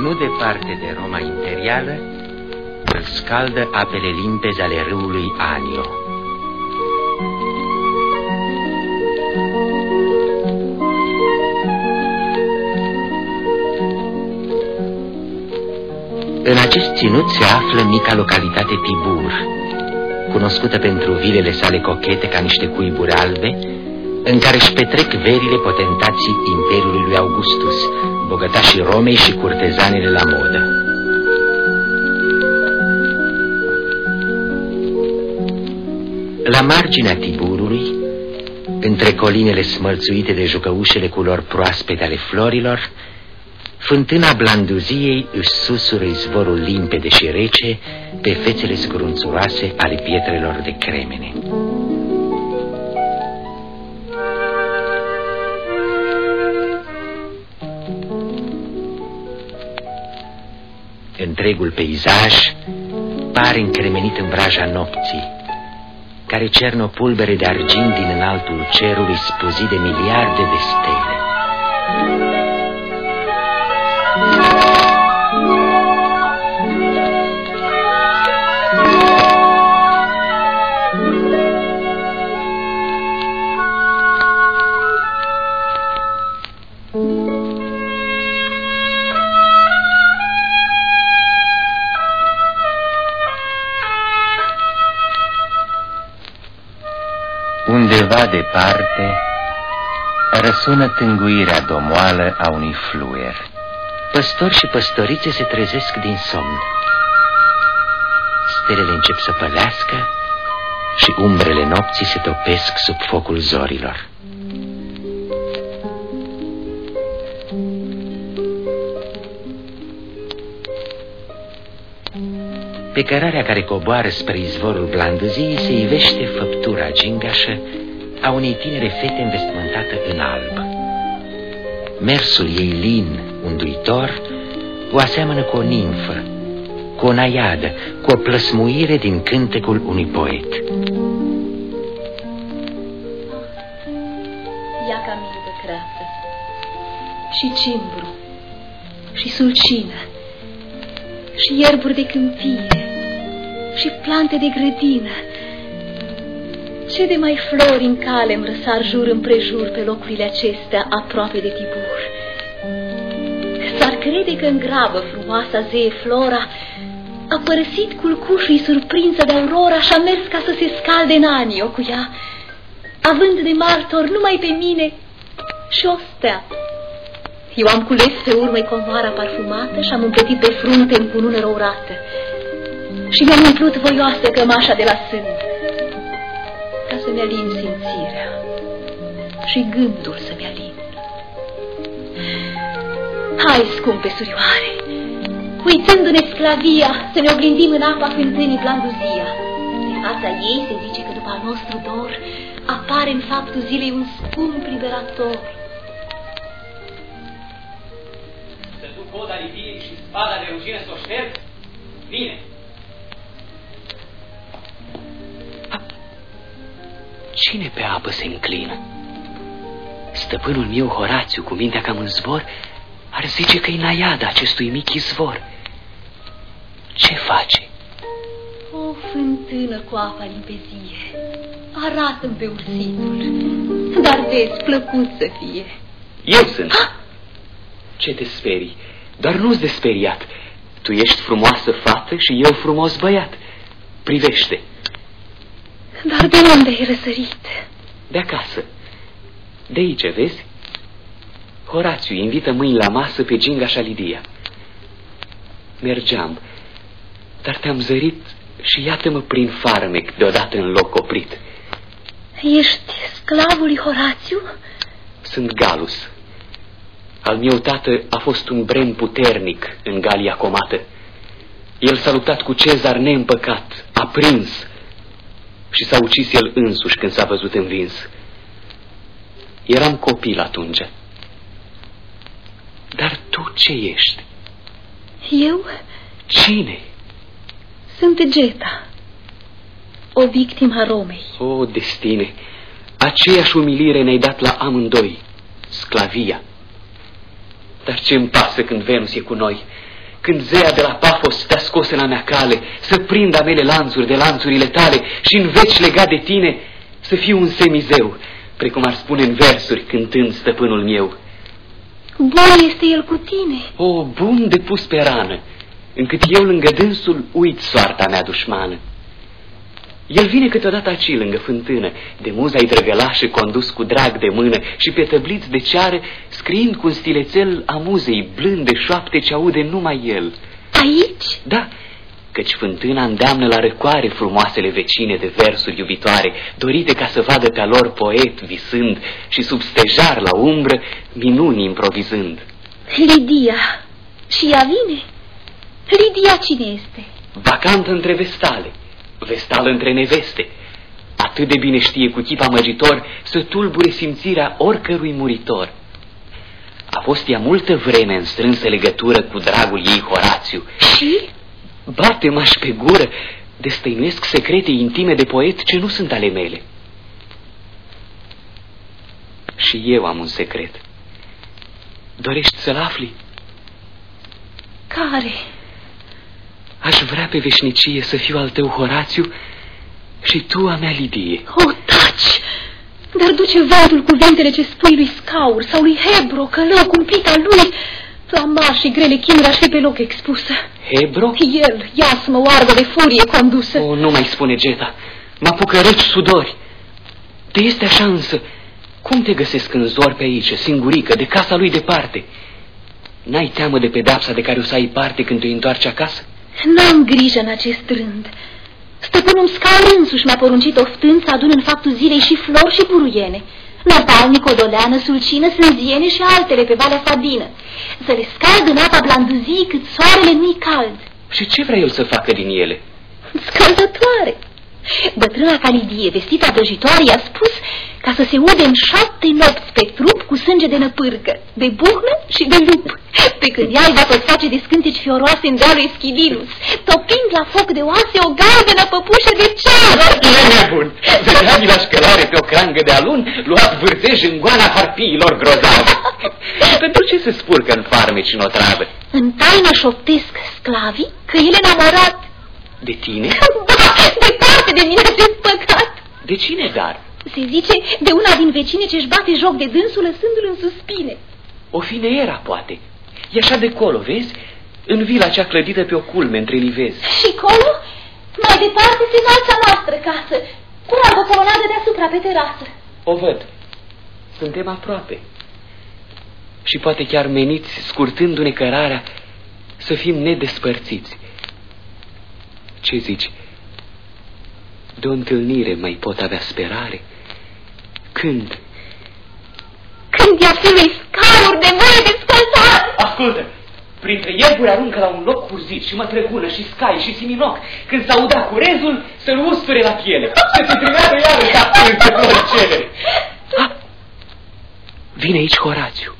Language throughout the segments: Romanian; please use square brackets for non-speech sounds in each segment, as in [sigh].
Nu departe de Roma imperială, îl scaldă apele limpezi ale râului Anio. În acest ținut se află mica localitate Tibur, cunoscută pentru vilele sale cochete ca niște cuiburi albe, în care își petrec verile potentații Imperiului lui Augustus, bogătașii Romei și curtezanele la modă. La marginea Tiburului, între colinele smălțuite de jucăușele culori proaspete ale florilor, Fântâna blanduziei își susură izvorul limpede și rece pe fețele scrunțuroase ale pietrelor de cremene. Întregul peisaj pare încremenit în vraja nopții, care cernă o pulbere de argint din înaltul cerului spuzit de miliarde de stele. Departe răsună tânguirea domoală a unui fluier. Păstori și păstorițe se trezesc din somn. Stelele încep să pălească și umbrele nopții se topesc sub focul zorilor. Pe cărarea care coboară spre izvorul blandăziei se ivește făptura gingașă a unei tinere fete învestmântată în alb. Mersul ei lin, unduitor, o aseamănă cu o nimfă, cu o naiadă, cu o plăsmuire din cântecul unui poet. Ia ca minte creată, și cimbru, și sulcină, și ierburi de câmpie, și plante de grădină. Ce de mai flori în cale îmi răsar jur împrejur pe locurile acestea aproape de Tibur. S-ar crede că în grabă frumoasa zeie Flora a părăsit culcușul surprinsă de aurora și a mers ca să se scalde în anii cu ea, având de martor numai pe mine și o stea. Eu am cules pe urmă comoara parfumată și am împletit pe frunte în cunună rourată și mi-am umplut voioasă cămașa de la sân ca să-mi alin simțirea și gândul să-mi alin. Hai, scumpe surioare, uitându-ne sclavia, să ne oglindim în apa fântânii blanduzia. De fața ei se zice că după al nostru dor apare în faptul zilei un scump liberator. Să duc coda Liviei și spada de rugină să o șterg? Bine, Cine pe apă se înclină? Stăpânul meu, Horațiu, cu mintea cam în zbor, ar zice că e naiada acestui mic izvor. Ce face? O fântână cu apa limpezie, arată-mi pe ursitul, dar vezi, plăcut să fie. Eu sunt. Ha? Ce te sperii? Dar nu-ți de speriat. Tu ești frumoasă fată și eu frumos băiat. Privește. Dar de unde ai răsărit? De acasă. De aici, vezi? Horațiu invită mâini la masă pe Ginga Lidia. Mergeam, dar te-am zărit și iată-mă prin farmec deodată în loc oprit. Ești sclavul lui Horațiu? Sunt Galus. Al meu tată a fost un bren puternic în Galia comată. El s-a luptat cu Cezar neîmpăcat, a prins, și s-a ucis el însuși când s-a văzut învins. Eram copil atunci. Dar tu ce ești? Eu? Cine? Sunt Geta, o victimă a Romei. O, destine, aceeași umilire ne-ai dat la amândoi, sclavia. Dar ce-mi pasă când Venus e cu noi? Când zeia de la Pafos te-a scos în a mea cale, să prind amele lanțuri de lanțurile tale și în veci legat de tine să fiu un semizeu, precum ar spune în versuri cântând stăpânul meu. Bun este el cu tine. O, bun de pus pe rană, încât eu lângă dânsul uit soarta mea dușmană. El vine câteodată aci lângă fântână, de muza-i drăgălașă condus cu drag de mână și pe tăbliți de ceară, scriind cu un stilețel amuzei blânde șoapte ce aude numai el. Aici? Da, căci fântâna îndeamnă la răcoare frumoasele vecine de versuri iubitoare, dorite ca să vadă pe lor poet visând și sub stejar la umbră minuni improvizând. Lidia. Și ea vine? Lidia cine este? Vacantă între vestale, vestală între neveste. Atât de bine știe cu chip amăgitor să tulbure simțirea oricărui muritor. A fost ea multă vreme în strânsă legătură cu dragul ei Horațiu. Și? Bate-mă pe gură, destăinuiesc secrete intime de poet ce nu sunt ale mele. Și eu am un secret. Dorești să-l afli? Care? Aș vrea pe veșnicie să fiu al tău, Horațiu, și tu a mea, Lidie. O, taci! Dar duce vântul cuvintele ce spui lui Scaur sau lui Hebro, călău cumplit al lui, la mari și grele chinuri aș fi pe loc expusă. Hebro? El, ia să mă oarbă de furie condusă. O, nu mai spune Geta. Mă apucă reci sudori. Te este așa însă. Cum te găsesc în zor pe aici, singurică, de casa lui departe? N-ai teamă de pedapsa de care o să ai parte când te întoarci acasă? N-am grijă în acest rând. Stăpânul Scal însuși mi-a poruncit oftând să adun în faptul zilei și flori și buruiene. Năval, nicodoleană, sulcină, sânziene și altele pe Valea Fadină. Să le scald în apa blanduzii cât soarele nu-i cald. Și ce vrea el să facă din ele? Scăldătoare. Bătrâna Calidie, vestita vrăjitoare, i-a spus ca să se ude în șapte nopți pe trup cu sânge de năpârcă, de buhnă și de lup, pe când ea îi va face de scânteci fioroase în dealul Eschidinus, topind la foc de oase o galbenă păpușă de ceară. E nebun! Vedea la scălare pe o crangă de alun, luat vârtej în goana harpiilor grozave. [laughs] Pentru ce se spurcă în farmeci în otravă? În taină șoptesc sclavii că el enamorat. De tine? Ba, [laughs] departe de mine acest păcat. De cine dar? Se zice de una din vecine ce-și bate joc de dânsul lăsându-l în suspine. O fi neera, poate. E așa de colo, vezi? În vila cea clădită pe o culme între livezi. Și colo? Mai departe se înalța noastră casă, cu o colonadă deasupra pe terasă. O văd. Suntem aproape. Și poate chiar meniți, scurtându-ne cărarea, să fim nedespărțiți. Ce zici? De o întâlnire mai pot avea sperare? Când? Când i-a lui scaruri de mâine de scăldare! Ascultă! Printre ierburi aruncă la un loc curzit și mătrăgună și scai și siminoc. Când s-audea curezul, să-l usture la piele. Să te primească iarăși la plâns cele. Vine aici Horațiu.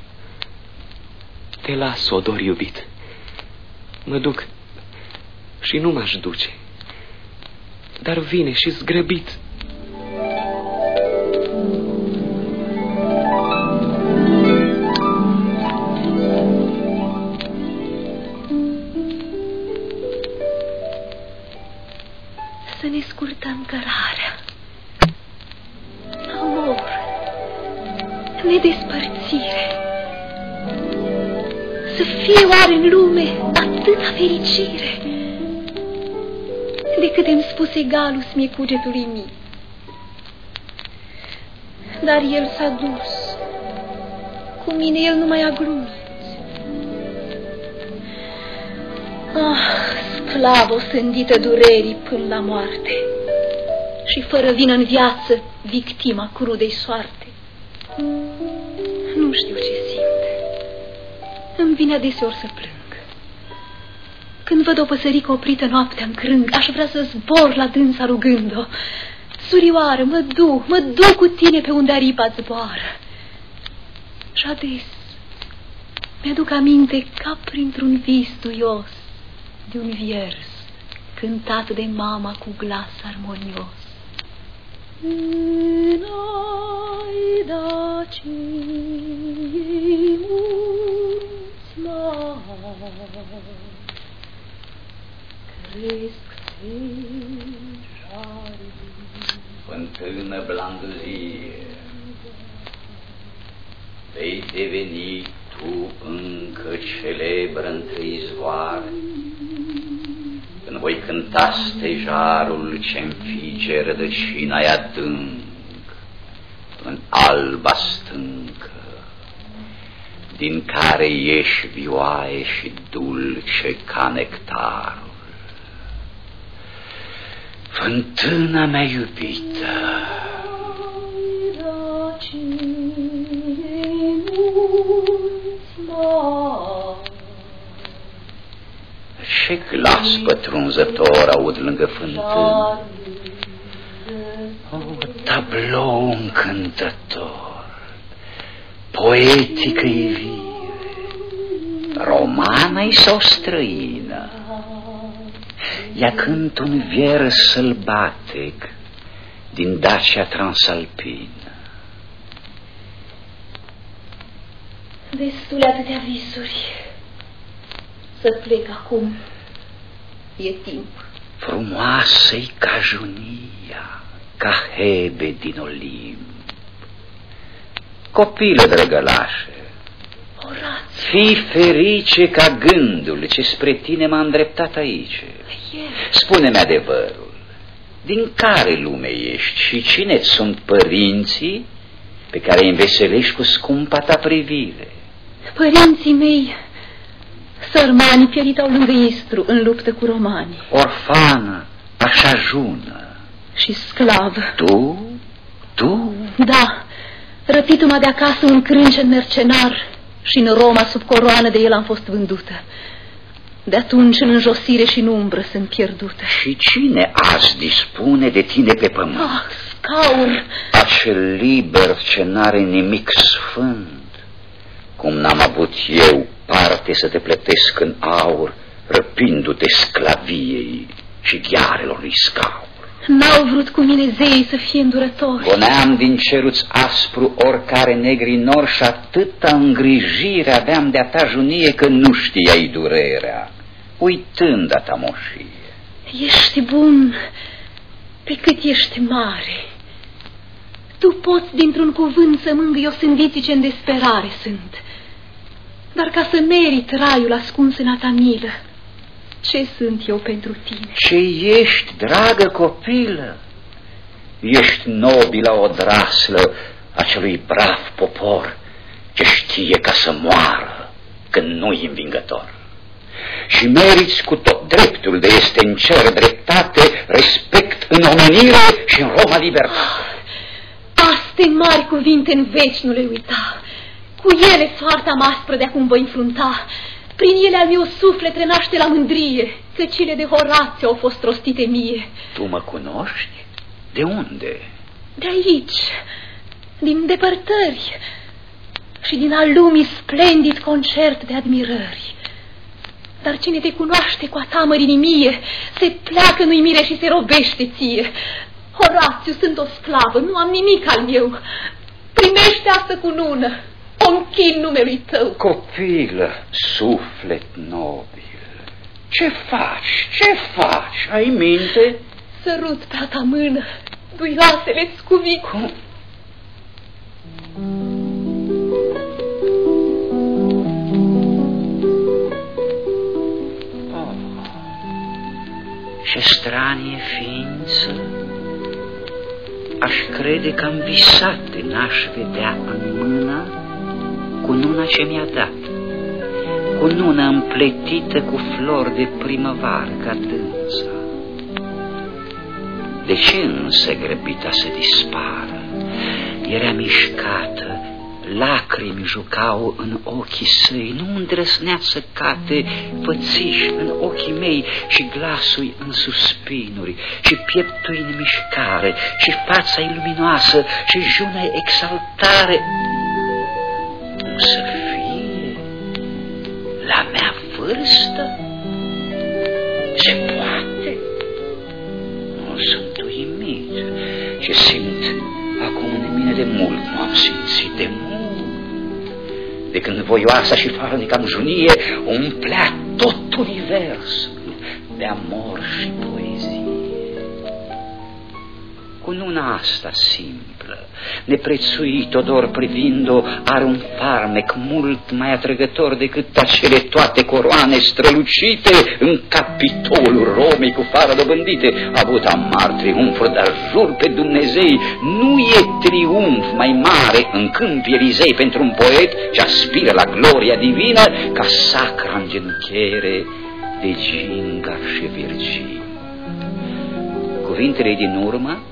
Te las, odor iubit. Mă duc și nu m-aș duce. Dar vine și zgrăbit scurtăm cărarea. Amor, nedespărțire. Să fie oare în lume atâta fericire? Decât îmi spuse Galus mie cugetului mic. Dar el s-a dus. Cu mine el nu mai a glumit. Ah, sclavă sândită durerii până la moarte și fără vină în viață, victima crudei soarte. Nu știu ce simt. Îmi vine adeseori să plâng. Când văd o păsărică oprită noaptea în crâng, aș vrea să zbor la dânsa rugând-o. Surioară, mă duc, mă duc cu tine pe unde aripa zboară. Și ades mi-aduc aminte ca printr-un vis duios de un viers cântat de mama cu glas armonios. Înaida ciei cresc sejarii. Fântână blanduzie, vei deveni tu încă celebră între izvoare, când voi cânta stejarul ce înfige rădăcina adânc, în alba stâncă, din care ieși vioaie și dulce ca nectarul. Fântâna mea iubită, Ce glas pătrunzător aud lângă fântână, o tablou încântător, poetică ivire, romană sau străină. Ea cânt un vier sălbatic din Dacia transalpină. Destule atâtea visuri. Să plec acum. E timp. Frumoasă-i ca junia, ca Hebe din Olimp. Copilă drăgălașă, Orațiu, fii ferice ca gândul ce spre tine m-a îndreptat aici. el, Spune-mi adevărul, din care lume ești și cine sunt părinții pe care îi înveselești cu scumpa ta privire? părinții mei, sărmanii pieritau lângă Istru în luptă cu romanii Orfană, așa jună, și sclav. tu, tu, Da, răpitul-mă de acasă un crâncen mercenar și în Roma sub coroană de el am fost vândută. De atunci în înjosire și în umbră sunt pierdută. și cine azi dispune de tine pe pământ? Ah, scaur! Acel liber ce n-are nimic sfânt, cum n-am avut eu parte să te plătesc în aur, răpindu-te sclaviei și ghearelor lui scaur. N-au vrut cu mine zeii să fie îndurători. Goneam din ceruț aspru oricare negri nor și atâta îngrijire aveam de-a ta junie că nu știai durerea, uitând a ta moșie. Ești bun pe cât ești mare. Tu poți dintr-un cuvânt să mângâi o sândiții ce în desperare sunt. Dar ca să merit raiul ascuns în a ta milă, ce sunt eu pentru tine? Ce ești, dragă copilă? Ești nobila odraslă acelui brav popor ce știe ca să moară când nu-i învingător. Și meriți cu tot dreptul de este în cer dreptate, respect în omenire și în Roma libertate. Aste mari cuvinte în veci nu le uita. Cu ele soarta mă aspră de acum voi înfrunta. Prin ele al meu suflet renaște la mândrie, că cele de Horațiu au fost rostite mie. Tu mă cunoști? De unde? De aici, din depărtări și din al lumii splendid concert de admirări. Dar cine te cunoaște cu a ta mărinimie, se pleacă în uimire și se robește ție. Horațiu, sunt o sclavă, nu am nimic al meu. Primește asta cu nună, o închin numelui tău. Copilă, suflet nobil, ce faci, ce faci, ai minte? Sărut pe a ta mână, duioasele-ți cuvinte. Cum? Oh, ce stranie ființă! Aș crede că am visat de n-aș vedea în mână cu nuna ce mi-a dat, cu nuna împletită cu flori de primăvară ca dânsa. De ce însă grăbita să dispară? Era mișcată, lacrimi jucau în ochii săi, nu îndrăsnea să cate pățiși în ochii mei și glasul în suspinuri și pieptul în mișcare și fața luminoasă și juna exaltare. Cum să fie la mea vârstă? Se poate? Nu sunt uimit ce simt acum în mine de mult nu am simțit de mult. De când voioasa și farnica junie umplea tot universul de amor și poezie. Cu luna asta simplă, neprețuit odor privind-o, are un farmec mult mai atrăgător decât acele toate coroane strălucite în capitolul Romei cu fară dobândite. A avut amar triumfuri, dar jur pe Dumnezei, nu e triumf mai mare în câmp Elizei pentru un poet ce aspiră la gloria divină ca sacra îngenunchiere de ginga și Virgin. Cuvintele din urmă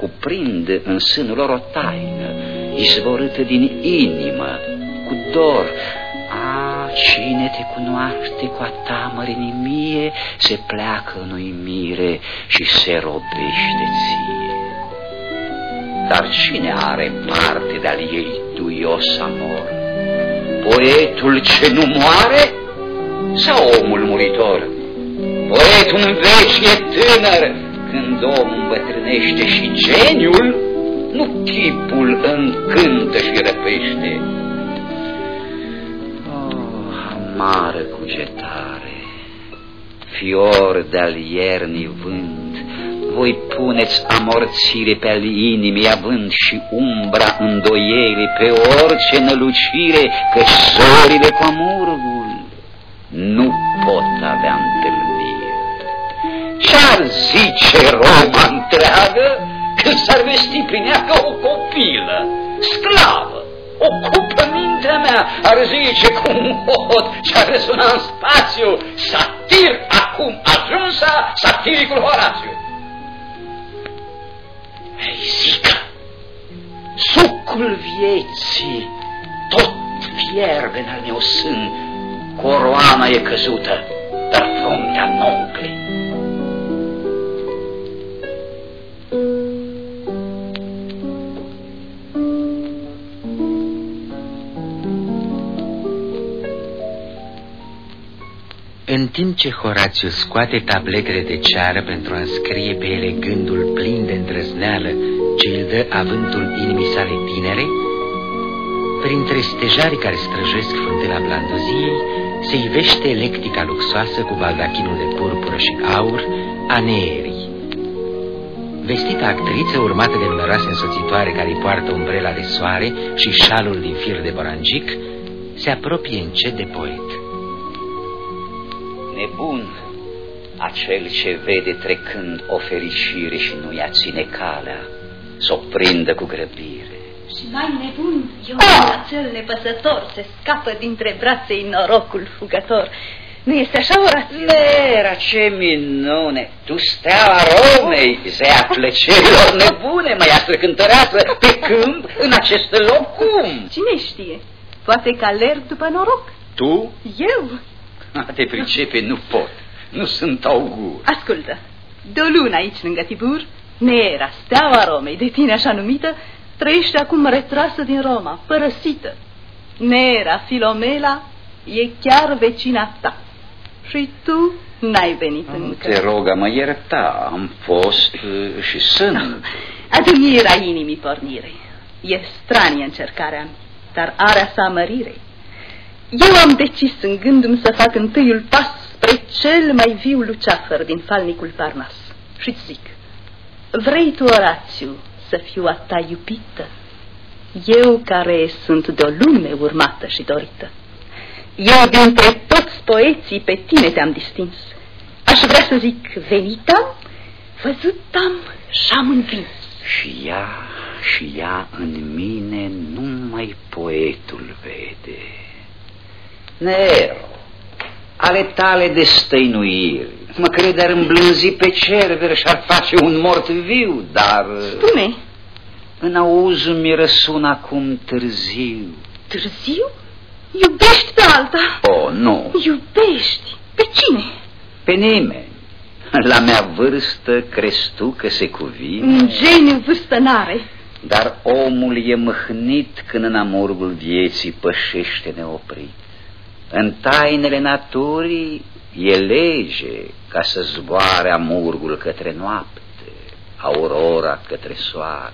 cuprind în sânul lor o taină, izvorâtă din inimă, cu dor. A, cine te cunoaște cu a ta mărinimie, se pleacă în uimire și se robește ție. Dar cine are parte de-al ei duios amor? Poetul ce nu moare sau omul muritor? Poetul în veci e tânăr, când omul îmbătrânește și geniul, nu chipul încântă și răpește. Oh, amară cugetare, fior de-al iernii vânt, voi puneți amorțire pe al inimii, având și umbra îndoiere pe orice nălucire, că sorile cu amurgul nu pot avea întâlnire. Ce-ar zice Roma întreagă când s-ar vesti prin ea ca o copilă, sclavă? Ocupă mintea mea, ar zice cu un hot ce ar răsuna în spațiu, satir acum ajunsa satiricul Horațiu. Ei, zică, sucul vieții tot fierbe în al meu sân, coroana e căzută, dar fruntea nu timp ce Horațiu scoate tabletele de ceară pentru a înscrie pe ele gândul plin de îndrăzneală ce îl dă avântul inimii sale tinere, printre stejarii care străjesc fântâna blanduziei, se ivește electica luxoasă cu baldachinul de purpură și aur a Neerii. Vestita actriță, urmată de numeroase însoțitoare care îi poartă umbrela de soare și șalul din fir de borangic, se apropie încet de poet nebun acel ce vede trecând o fericire și nu ia ține calea, să o prindă cu grăbire. Și mai nebun, eu ah! acel nepăsător se scapă dintre braței norocul fugător. Nu este așa, Orațiu? Nera, ce minune! Tu steaua Romei, zea plăcerilor nebune, măiastră cântăreață, pe câmp, în acest loc, cum? Cine știe? Poate că alerg după noroc. Tu? Eu? [laughs] A te pricepe nu pot. Nu sunt augur. Ascultă. De o lună aici lângă Tibur, Nera, steaua Romei, de tine așa numită, trăiește acum retrasă din Roma, părăsită. Nera, Filomela, e chiar vecina ta. Și tu n-ai venit oh, încă. Te rog, mă ierta, am fost uh, și sunt. No. Adunirea inimii pornire. E stranie încercarea, dar are a sa mărirei. Eu am decis în gândul să fac întâiul pas spre cel mai viu luceafăr din falnicul Parnas. Și zic, vrei tu, Orațiu, să fiu a ta iubită? Eu care sunt de o lume urmată și dorită. Eu dintre toți poeții pe tine te-am distins. Aș vrea să zic, venitam, văzutam și-am învins. Și ea, și ea în mine numai poetul vede. Nero, ale tale de stăinuiri, mă crede ar îmblânzi pe cerver și ar face un mort viu, dar... Spune! În auz mi răsun acum târziu. Târziu? Iubești pe alta? Oh, nu. Iubești? Pe cine? Pe nimeni. La mea vârstă crezi tu că se cuvine? Un geniu vârstă n-are. Dar omul e mâhnit când în amurgul vieții pășește neoprit. În tainele naturii e lege ca să zboare amurgul către noapte, aurora către soare.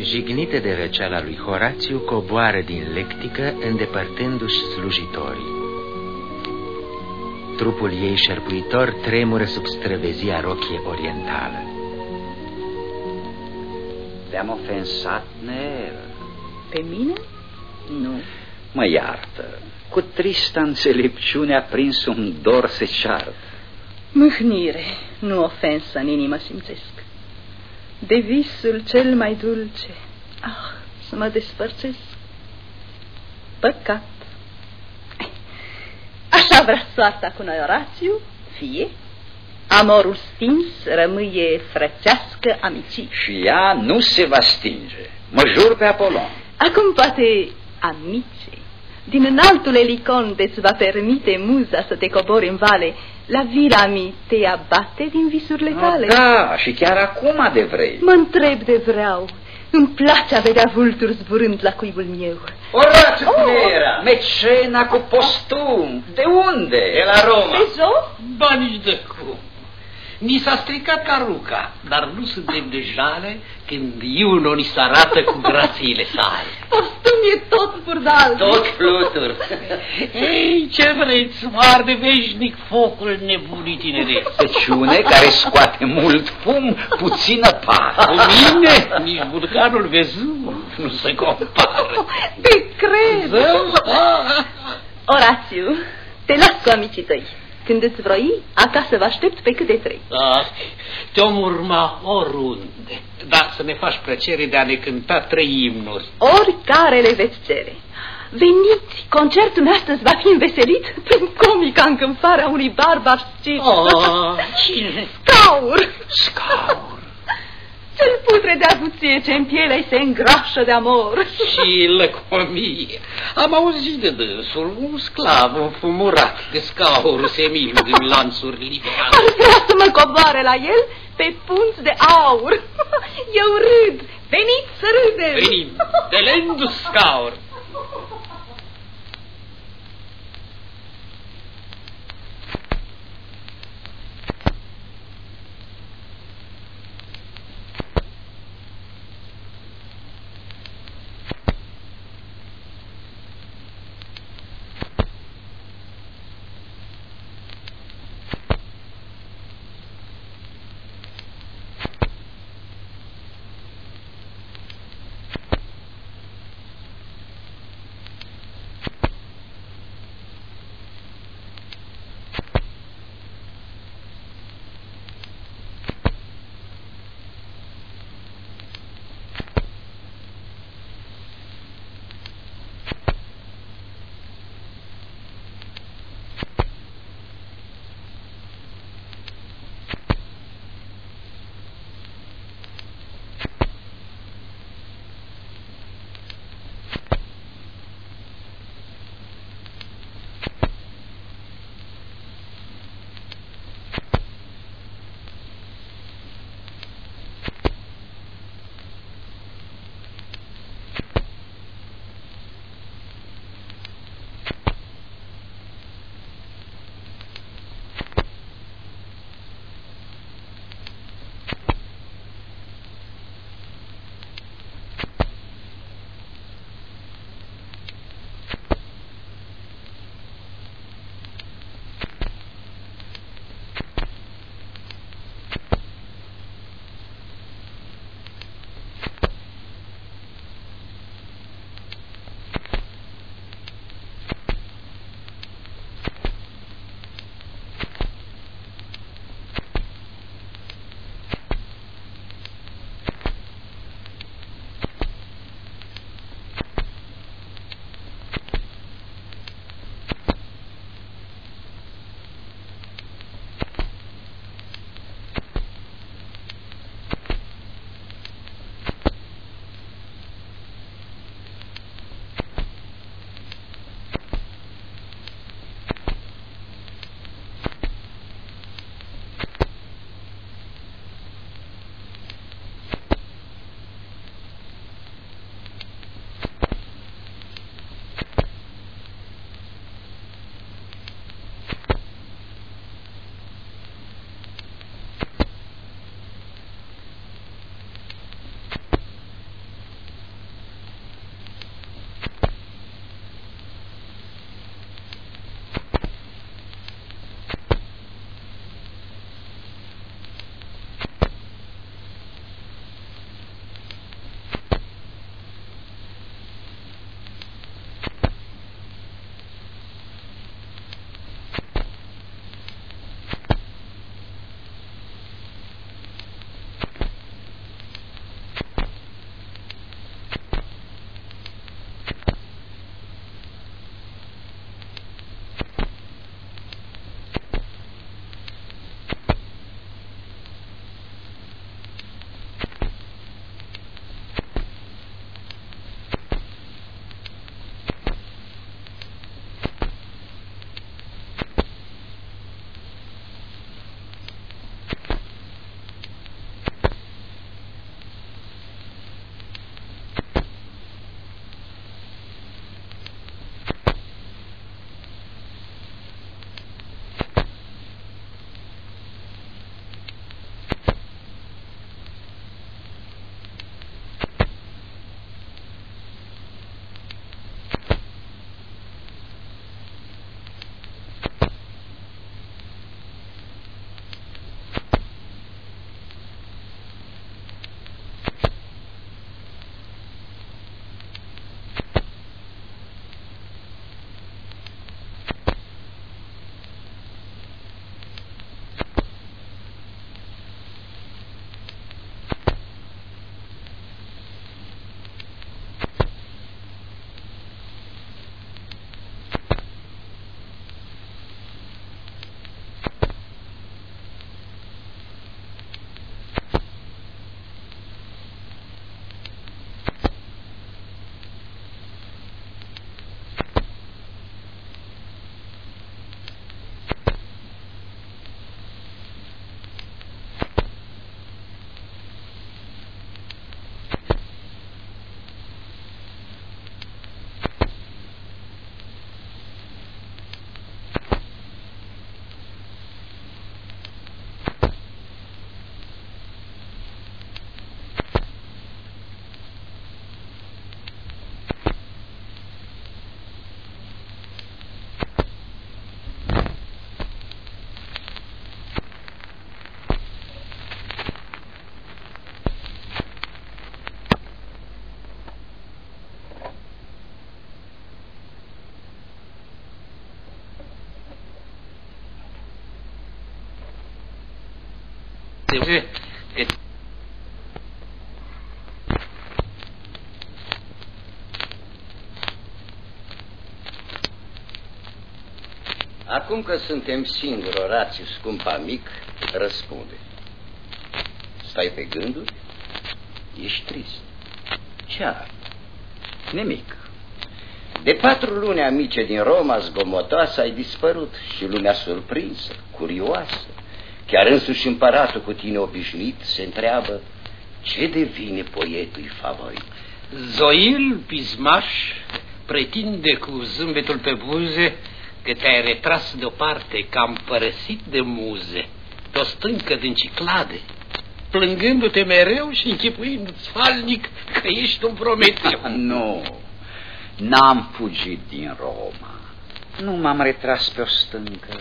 Jignită de răceala lui Horațiu, coboară din lectică, îndepărtându-și slujitorii. Trupul ei șerpuitor tremură sub străvezia rochie orientală. Te-am ofensat, Ner. Pe mine? Nu. Mă iartă. Cu tristă înțelepciune a prins un dor se ceartă. Mâhnire, nu ofensă în inimă simțesc. De visul cel mai dulce, ah, să mă despărțesc. Păcat. Așa vrea soarta cu noi, Orațiu, fie. Amorul stins rămâie frățească amicii. Și ea nu se va stinge. Mă jur pe Apolon. Acum poate amice. Din înaltul elicon îți va permite muza să te cobori în vale. La vila mi te abate din visurile tale. Da, și chiar acum de vrei. Mă întreb de vreau. Îmi place a vedea vulturi zburând la cuibul meu. Orațiu, oh! cum era? Mecena cu postum. De unde? De la Roma. De zo? Ba nici de cum. Ni s-a stricat caruca, dar nu suntem de jale când Iuno ni se arată cu grațiile sale. Postum e tot burdal. Tot flutur. Ei, ce vreți, arde veșnic focul nebunii tineret. Săciune care scoate mult fum, puțină par. Cu mine, nici vulcanul Vezuv nu se compară. Te cred. Zău? Orațiu, te las cu amicii tăi. Când îți vroi, acasă vă aștept pe câte trei. Ah, te-om urma oriunde, dar să ne faci plăcere de a ne cânta trei imnuri. Oricare le veți cere. Veniți, concertul meu astăzi va fi înveselit prin comica încânfarea unui barbar scip. Oh, cine? Scaur! Scaur. Cel putre de avuție ce în pielea se îngrașă de amor. Și lăcomie. Am auzit de dânsul, un sclav înfumurat de scaur semil din lanțuri liberale. Ar vrea să mă coboare la el pe punți de aur. Eu râd. Veniți să râdem. Venim, de lendus scaur. De că Acum că suntem singuri, Orațiu, scumpa mic, răspunde. Stai pe gânduri? Ești trist. Ce ai? Nimic. De patru luni amice din Roma, zgomotoasă, ai dispărut și lumea surprinsă, curioasă. Chiar însuși împăratul cu tine obișnuit se întreabă ce devine poetului favorit. Zoil Pismaș pretinde cu zâmbetul pe buze că te-ai retras deoparte, că am părăsit de muze, pe o stâncă din ciclade, plângându-te mereu și închipuindu-ți falnic că ești un prometeu. [laughs] Nu, n-am fugit din Roma. Nu m-am retras pe o stâncă,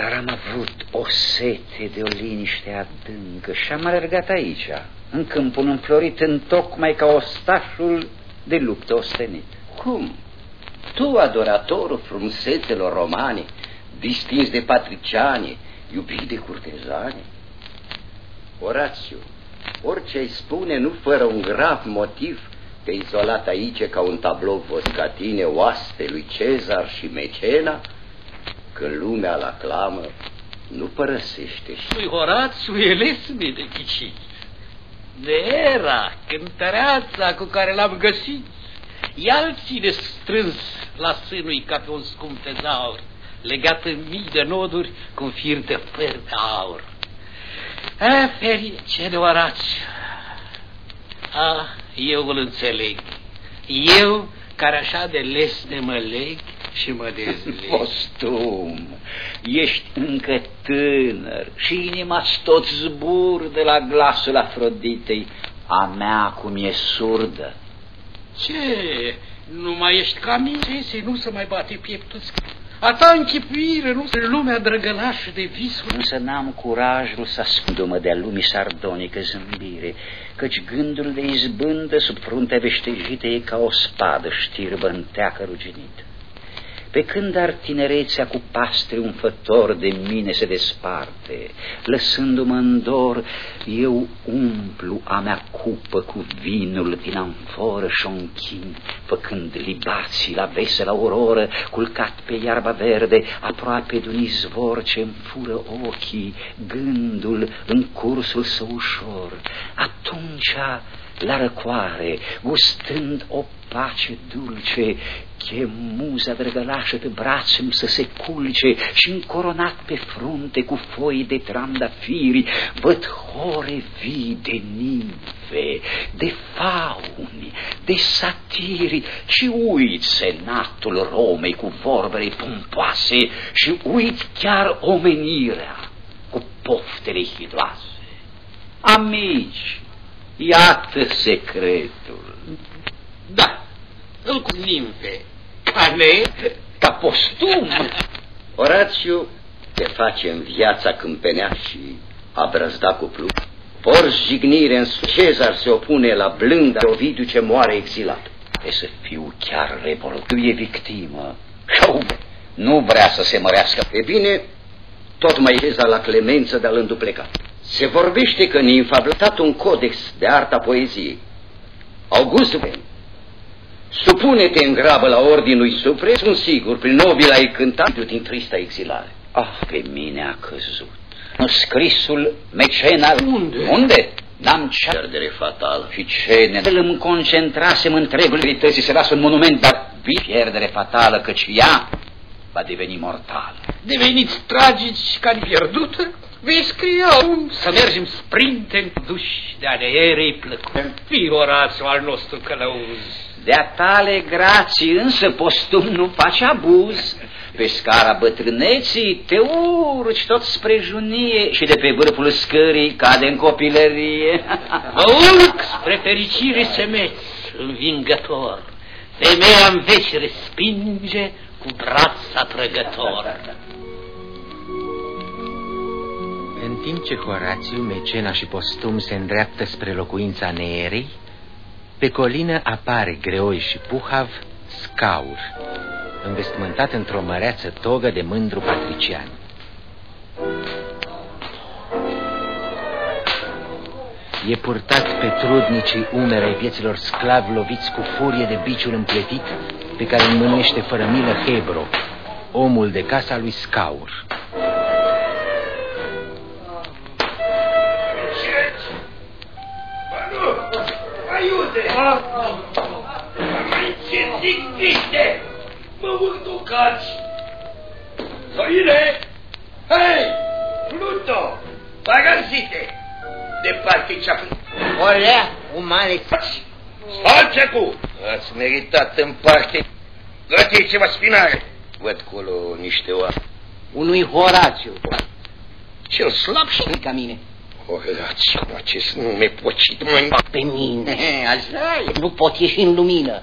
dar am avut o sete de o liniște adâncă și am alergat aici, în câmpul înflorit, în tocmai ca ostașul de luptă ostenit. Cum? Tu, adoratorul frumusețelor romane, distins de patriciane, iubit de curtezane? Orațiu, orice ai spune, nu fără un grav motiv, te izolat aici ca un tablou voscatine, oaste lui Cezar și Mecena, când lumea la clamă, nu părăsește și... Lui Horațiu e lesne de ghicit. De era, cântăreața cu care l-am găsit, el ține strâns la sânui ca pe un scump tezaur, legat în mii de noduri cu un fir de făr de aur. A, ferice de Horațiu! A, eu îl înțeleg. Eu, care așa de lesne mă leg și mă dezleg. [laughs] Postum, ești încă tânăr și inima tot zbur de la glasul Afroditei. A mea acum e surdă. Ce? Nu mai ești ca mine, să nu se mai bate pieptul a ta închipuire, nu lumea drăgălașă de visuri. Însă n-am curajul să ascund-mă de-a lumii sardonică zâmbire, căci gândul de izbândă sub fruntea veștejită e ca o spadă știrbă în teacă ruginită. Pe când ar tinerețea cu pastre umfător de mine se desparte, lăsându-mă în dor, eu umplu a mea cupă cu vinul din amforă și o închin, făcând libații la veselă auroră, culcat pe iarba verde, aproape de un izvor ce îmi fură ochii, gândul în cursul său ușor. Atunci la răcoare, gustând o pace dulce, Chem muza drăgălașă pe braț să se culce și încoronat pe frunte cu foi de trandafiri, văd hore vii de nimfe, de fauni, de satiri și uit senatul Romei cu vorbele pompoase și uit chiar omenirea cu poftele hidroase. Amici, iată secretul. Da, îl cu nimfe, Cane? Ca postum. Orațiu te face în viața câmpenea și a brăzda cu plug. Por jignire în Cezar se opune la blânda Ovidiu ce moare exilat. E să fiu chiar revolut. E victimă. Șau, nu vrea să se mărească. E bine, tot mai Cezar la clemență de-al îndupleca. Se vorbește că ninfa a un codex de arta poeziei. August Supune-te în grabă la ordinului suprem, sunt sigur, prin nobila ai cântat din trista exilare. Ah, pe mine a căzut. Scrisul Mecena... Unde? Unde? N-am ce... Pierdere fatală. Și ce ne... Îl concentrasem întregul vității, se lasă un monument, dar pierdere fatală, căci ea va deveni mortală. Deveniți tragici ca pierdută? Vei scrie un să mergem sprinte duși de aerei plăcut. Fii Orațiu al nostru călăuz. De-a tale grații însă postum nu face abuz. Pe scara bătrâneții te urci tot spre junie și de pe vârful scării cade în copilărie. [laughs] Mă urc spre fericire semeț, învingător. Femeia în veci respinge cu braț atrăgător. În timp ce Horațiu, Mecena și Postum se îndreaptă spre locuința Neerei, pe colină apare Greoi și Puhav scaur, învestmântat într-o măreață togă de mândru patrician. E purtat pe trudnicii umere ai vieților sclavi loviți cu furie de biciul împletit pe care îl mânuiește fără milă Hebro, omul de casa lui Scaur. Mai Mă urducați! Soile! Hei! Pluto! Parasite! Departe ce-a Olea, umane Salce cu! Ați meritat în parte. Gătiți-vă spinare. Văd colo niște oameni. Unui Horațiu. Cel slab și... Ca mine. Horațiu, acest nume pocit mă Pe mine. Așa e. Nu pot ieși în lumină.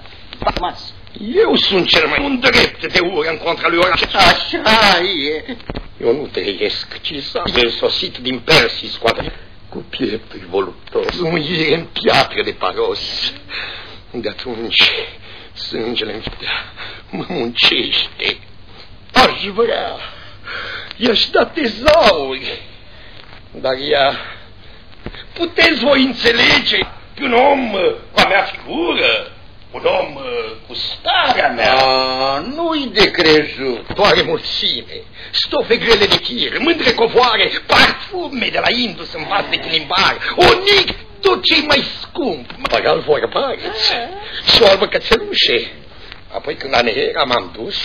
Mas. Eu sunt cel mai un drept de ură în contra lui Horațiu. Așa e. Eu nu trăiesc, ci s-a sosit din Persis cu cu piepturi voluptori, zmuire în piatră de paros. De atunci, sângele mă muncește. Aș vrea, i-aș da tezauri, dar ea, puteți voi înțelege că un om cu a mea figură, un om uh, cu starea mea... A, nu-i de crezut. Toare mulțime, stofe grele de tir, mândre covoare, parfume de la Indus în vas de chilimbare, onic, tot ce mai scump. Pagal vorbareți și o albă cățelușe. Apoi când la Neera m-am dus,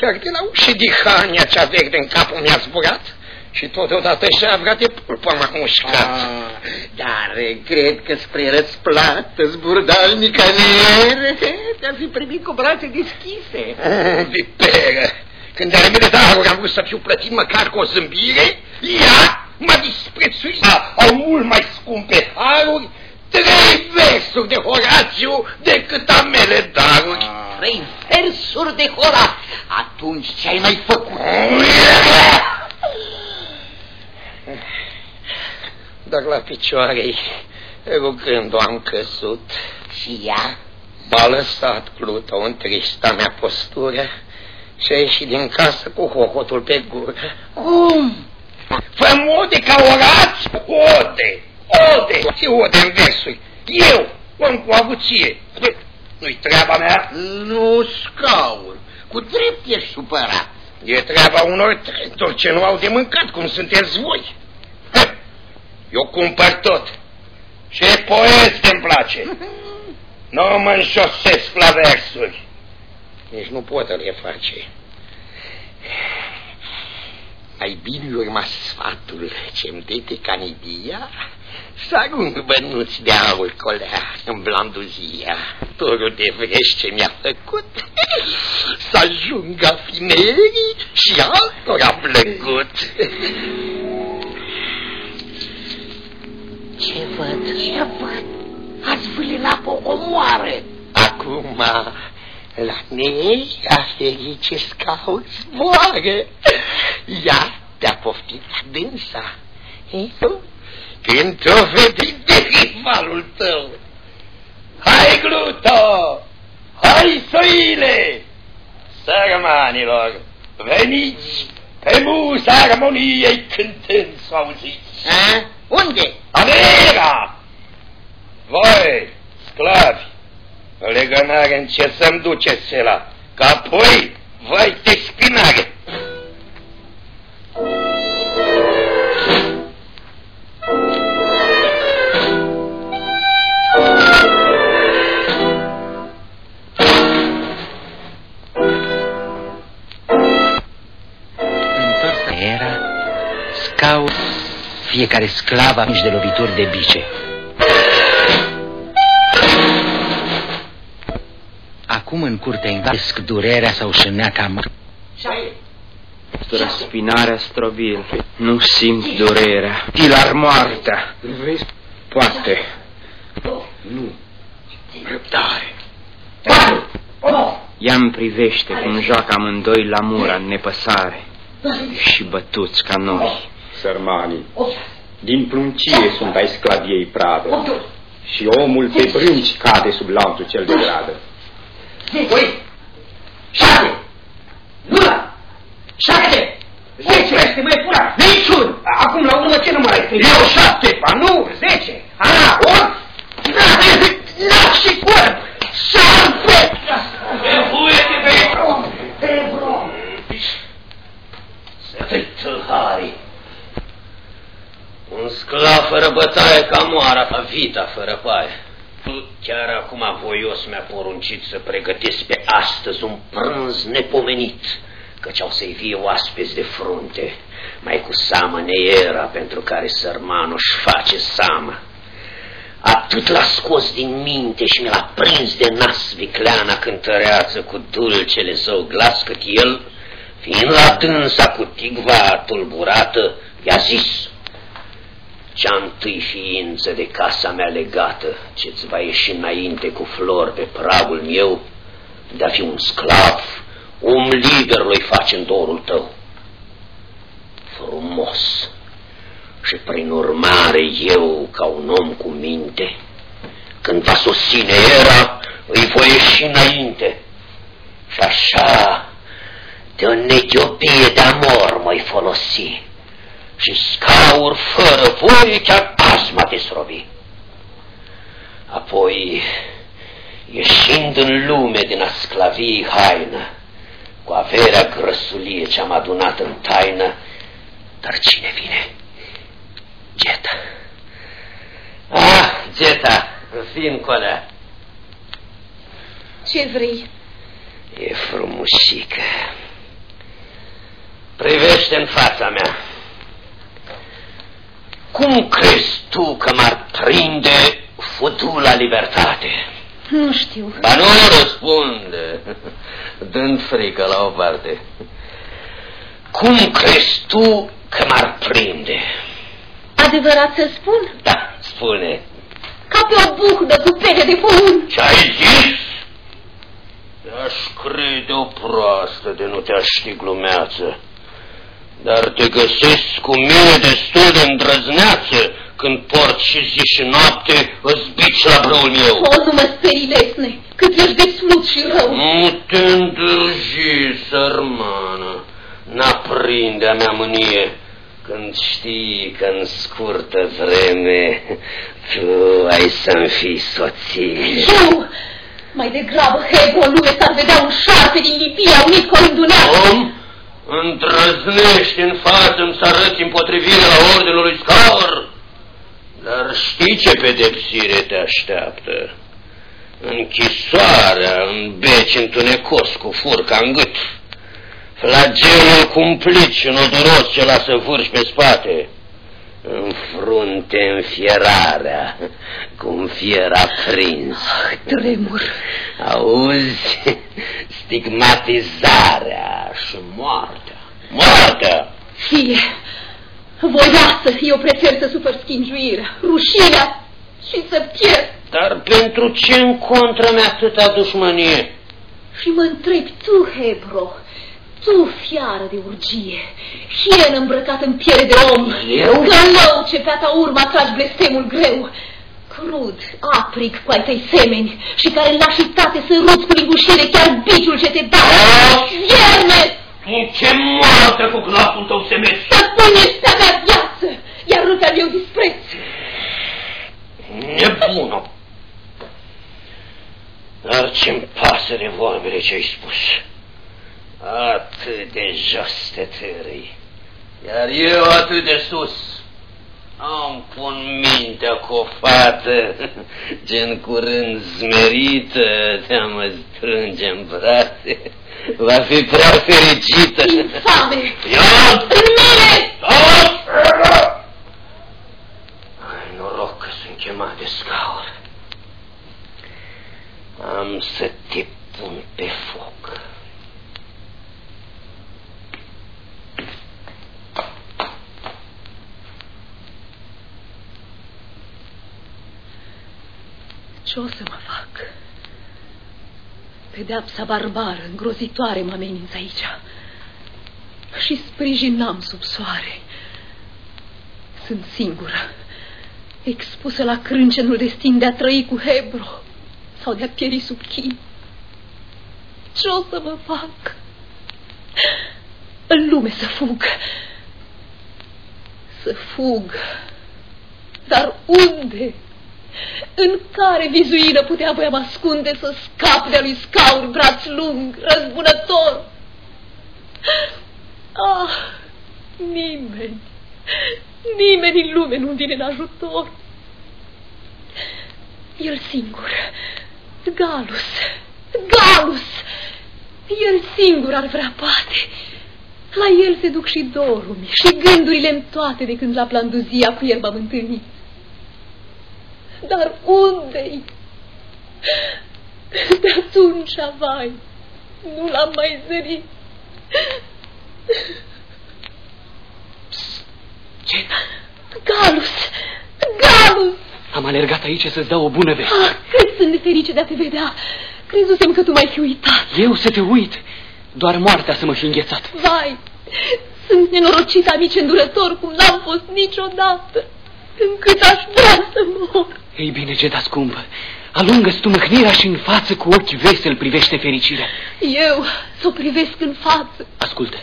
chiar de la ușe de hania cea verde în capul mi-a zburat și totodată și avea de pulpă m-a mușcat. Ah, dar cred că spre răsplată zburdalnica neere te-ar fi primit cu brațe deschise. Mm, viperă! Când de mele daruri am vrut să fiu plătit măcar cu o zâmbire, ea m-a disprețuit. Au mult mai scumpe haruri, trei versuri de Horațiu decât a mele daruri. Ah, trei versuri de Horațiu? Atunci ce ai mai făcut? Dar la picioare rugându am căzut. Și ea? M-a lăsat Pluto în trista mea postură și a ieșit din casă cu hohotul pe gură. Cum? Fă mode ca orați, ode, ode, ce ode în versuri. Eu, om cu avuție, nu-i treaba mea? Nu scaun, cu drept ești supărat. E treaba unor trentori ce nu au de mâncat, cum sunteți voi. Eu cumpăr tot. Ce poezi îmi place. [laughs] Nu mă înșosesc la versuri. Nici nu pot le face. Mai bine urma sfatul ce-mi dete canidia să arunc bănuți de aur colea în blanduzia. Torul de vrești ce mi-a făcut [laughs] să ajung a finerii și altora plăcut. [laughs] Ce văd? Ce văd? Ați vâlit pe o omoare. Acum, la nei, aș ferice scaun zboară. Ea te-a poftit la dânsa. Când te-o vedi de rivalul tău. Hai, Gluto! Hai, soile! Sărmanilor, veniți pe muza armoniei cântând să auziți. A? Unde? Amera! Voi, sclavi, legănare în ce să-mi duceți sela, că apoi voi te spinare. Fiecare sclav a de lovituri de bice. Acum în curte învesc durerea sau șâneaca mă. Răspinarea strobil, nu simt durerea. Tilar moartea. Vezi? Poate. Nu. Răbdare. Ea-mi privește cum joacă amândoi la mura în nepăsare și bătuți ca noi. Sărmanii, din pluncie sunt ai sclaviei pradă. Și omul pe brânci cade sub lanțul cel de gradă. Voi, șapte, nula, șapte, zece, este mai pula, niciun, acum la urmă ce număr ai scris? Eu șapte, Ba nu, zece, a, Atât tâlharii. Un sclav fără bătaie ca moara ca vita fără paie. Chiar acum voios mi-a poruncit să pregătesc pe astăzi un prânz nepomenit, căci au să-i fie oaspeți de frunte, mai cu samă neiera pentru care sărmanul își face samă. Atât l-a scos din minte și mi-l-a prins de nas vicleana cântăreață cu dulcele său glas, cât el, fiind la dânsa cu tigva tulburată, i-a zis, cea întâi ființă de casa mea legată, ce-ți va ieși înainte cu flori pe pragul meu, de a fi un sclav, om liber lui face în dorul tău. Frumos. Și prin urmare eu, ca un om cu minte, când va sosi era, îi voi ieși înainte. Și așa, de o nechiopie de amor mă folosi și scaur fără voie chiar asma te srobi. Apoi, ieșind în lume din a sclavii haină, cu averea grăsulie ce-am adunat în taină, dar cine vine? Geta. Ah, Geta, fiincolea. Ce vrei? E frumușică. Privește în fața mea. Cum crezi tu că m-ar prinde la libertate? Nu știu. Ba nu răspunde, dând frică la o parte. Cum crezi tu că m-ar prinde? Adevărat să spun? Da, spune. Ca pe o buhdă cu pene de păun. Ce ai zis? Aș crede o proastă de nu te-aș ști glumeață. Dar te găsesc cu mine destul de îndrăzneață când port și zi și noapte îți bici la brăul meu. O, nu mă sperii, lesne, cât ești de slut și rău. Nu te îndrăji, sărmană, n-aprinde a mea mânie când știi că în scurtă vreme tu ai să-mi fii soție. Eu? Mai degrabă, Hebron, lume s-ar vedea un șarpe din Lipia unit cu o Om? Îndrăznești în față să arăți împotrivire la ordinul lui Scaur, dar știi ce pedepsire te așteaptă? Închisoarea în beci întunecos cu furca în gât, flagelul cumplit și nodoros ce lasă vârși pe spate, în frunte înfierarea, cum fiera prins. Ah, tremur. Auzi? Stigmatizarea și moartea. Moartea! Fie, voioasă, eu prefer să sufăr schingiuirea, rușinea și să pierd. Dar pentru ce în contra mea atâta dușmănie? Și mă întreb tu, Hebro, tu, fiară de urgie, hien îmbrăcat în piele de om, Eu? Gălău ce pe-a ta urma tragi blestemul greu, crud, apric cu ai tăi semeni și care în lașitate să ruți cu lingușire chiar biciul ce te dă. Vierme! În ce moartă cu glasul tău semeț? Să punești a mea viață, iar nu te-am eu dispreț. Nebună! Dar ce-mi pasă de vorbele ce ai spus? Atât de jos te târâi, iar eu atât de sus. Am pun mintea cu o fată, [laughs] gen curând zmerită, te-am strânge în brațe, va fi prea fericită. Infame! Ia! În mine! Ai noroc că sunt chemat de scaur. Am să te pun pe foc. Ce o să mă fac? Pedeapsa barbară, îngrozitoare mă amenință aici. Și sprijin n-am sub soare. Sunt singură, expusă la crâncenul destin de a trăi cu Hebro sau de a pieri sub chin. Ce o să mă fac? În lume să fug. Să fug. Dar unde? În care vizuină putea voia mă ascunde să scap de lui scaur, braț lung, răzbunător? Ah, Nimeni, nimeni în lume nu vine în ajutor. El singur, Galus, Galus, el singur ar vrea poate. La el se duc și dorul și gândurile în toate de când la planduzia cu el m-am întâlnit. Dar unde-i? De atunci, vai, nu l-am mai zărit. Ce? Galus! Galus! Am alergat aici să-ți dau o bună veste. Ah, cât sunt de ferice de a te vedea. Crezusem că tu mai fi uitat. Eu să te uit? Doar moartea să mă fi înghețat. Vai, sunt nenorocit, amici îndurător, cum n-am fost niciodată. Încât aș vrea să mor. Ei bine, Geda scumpă, alungă-ți tu mâhnirea și în față cu ochi vesel privește fericirea. Eu să o privesc în față. Ascultă,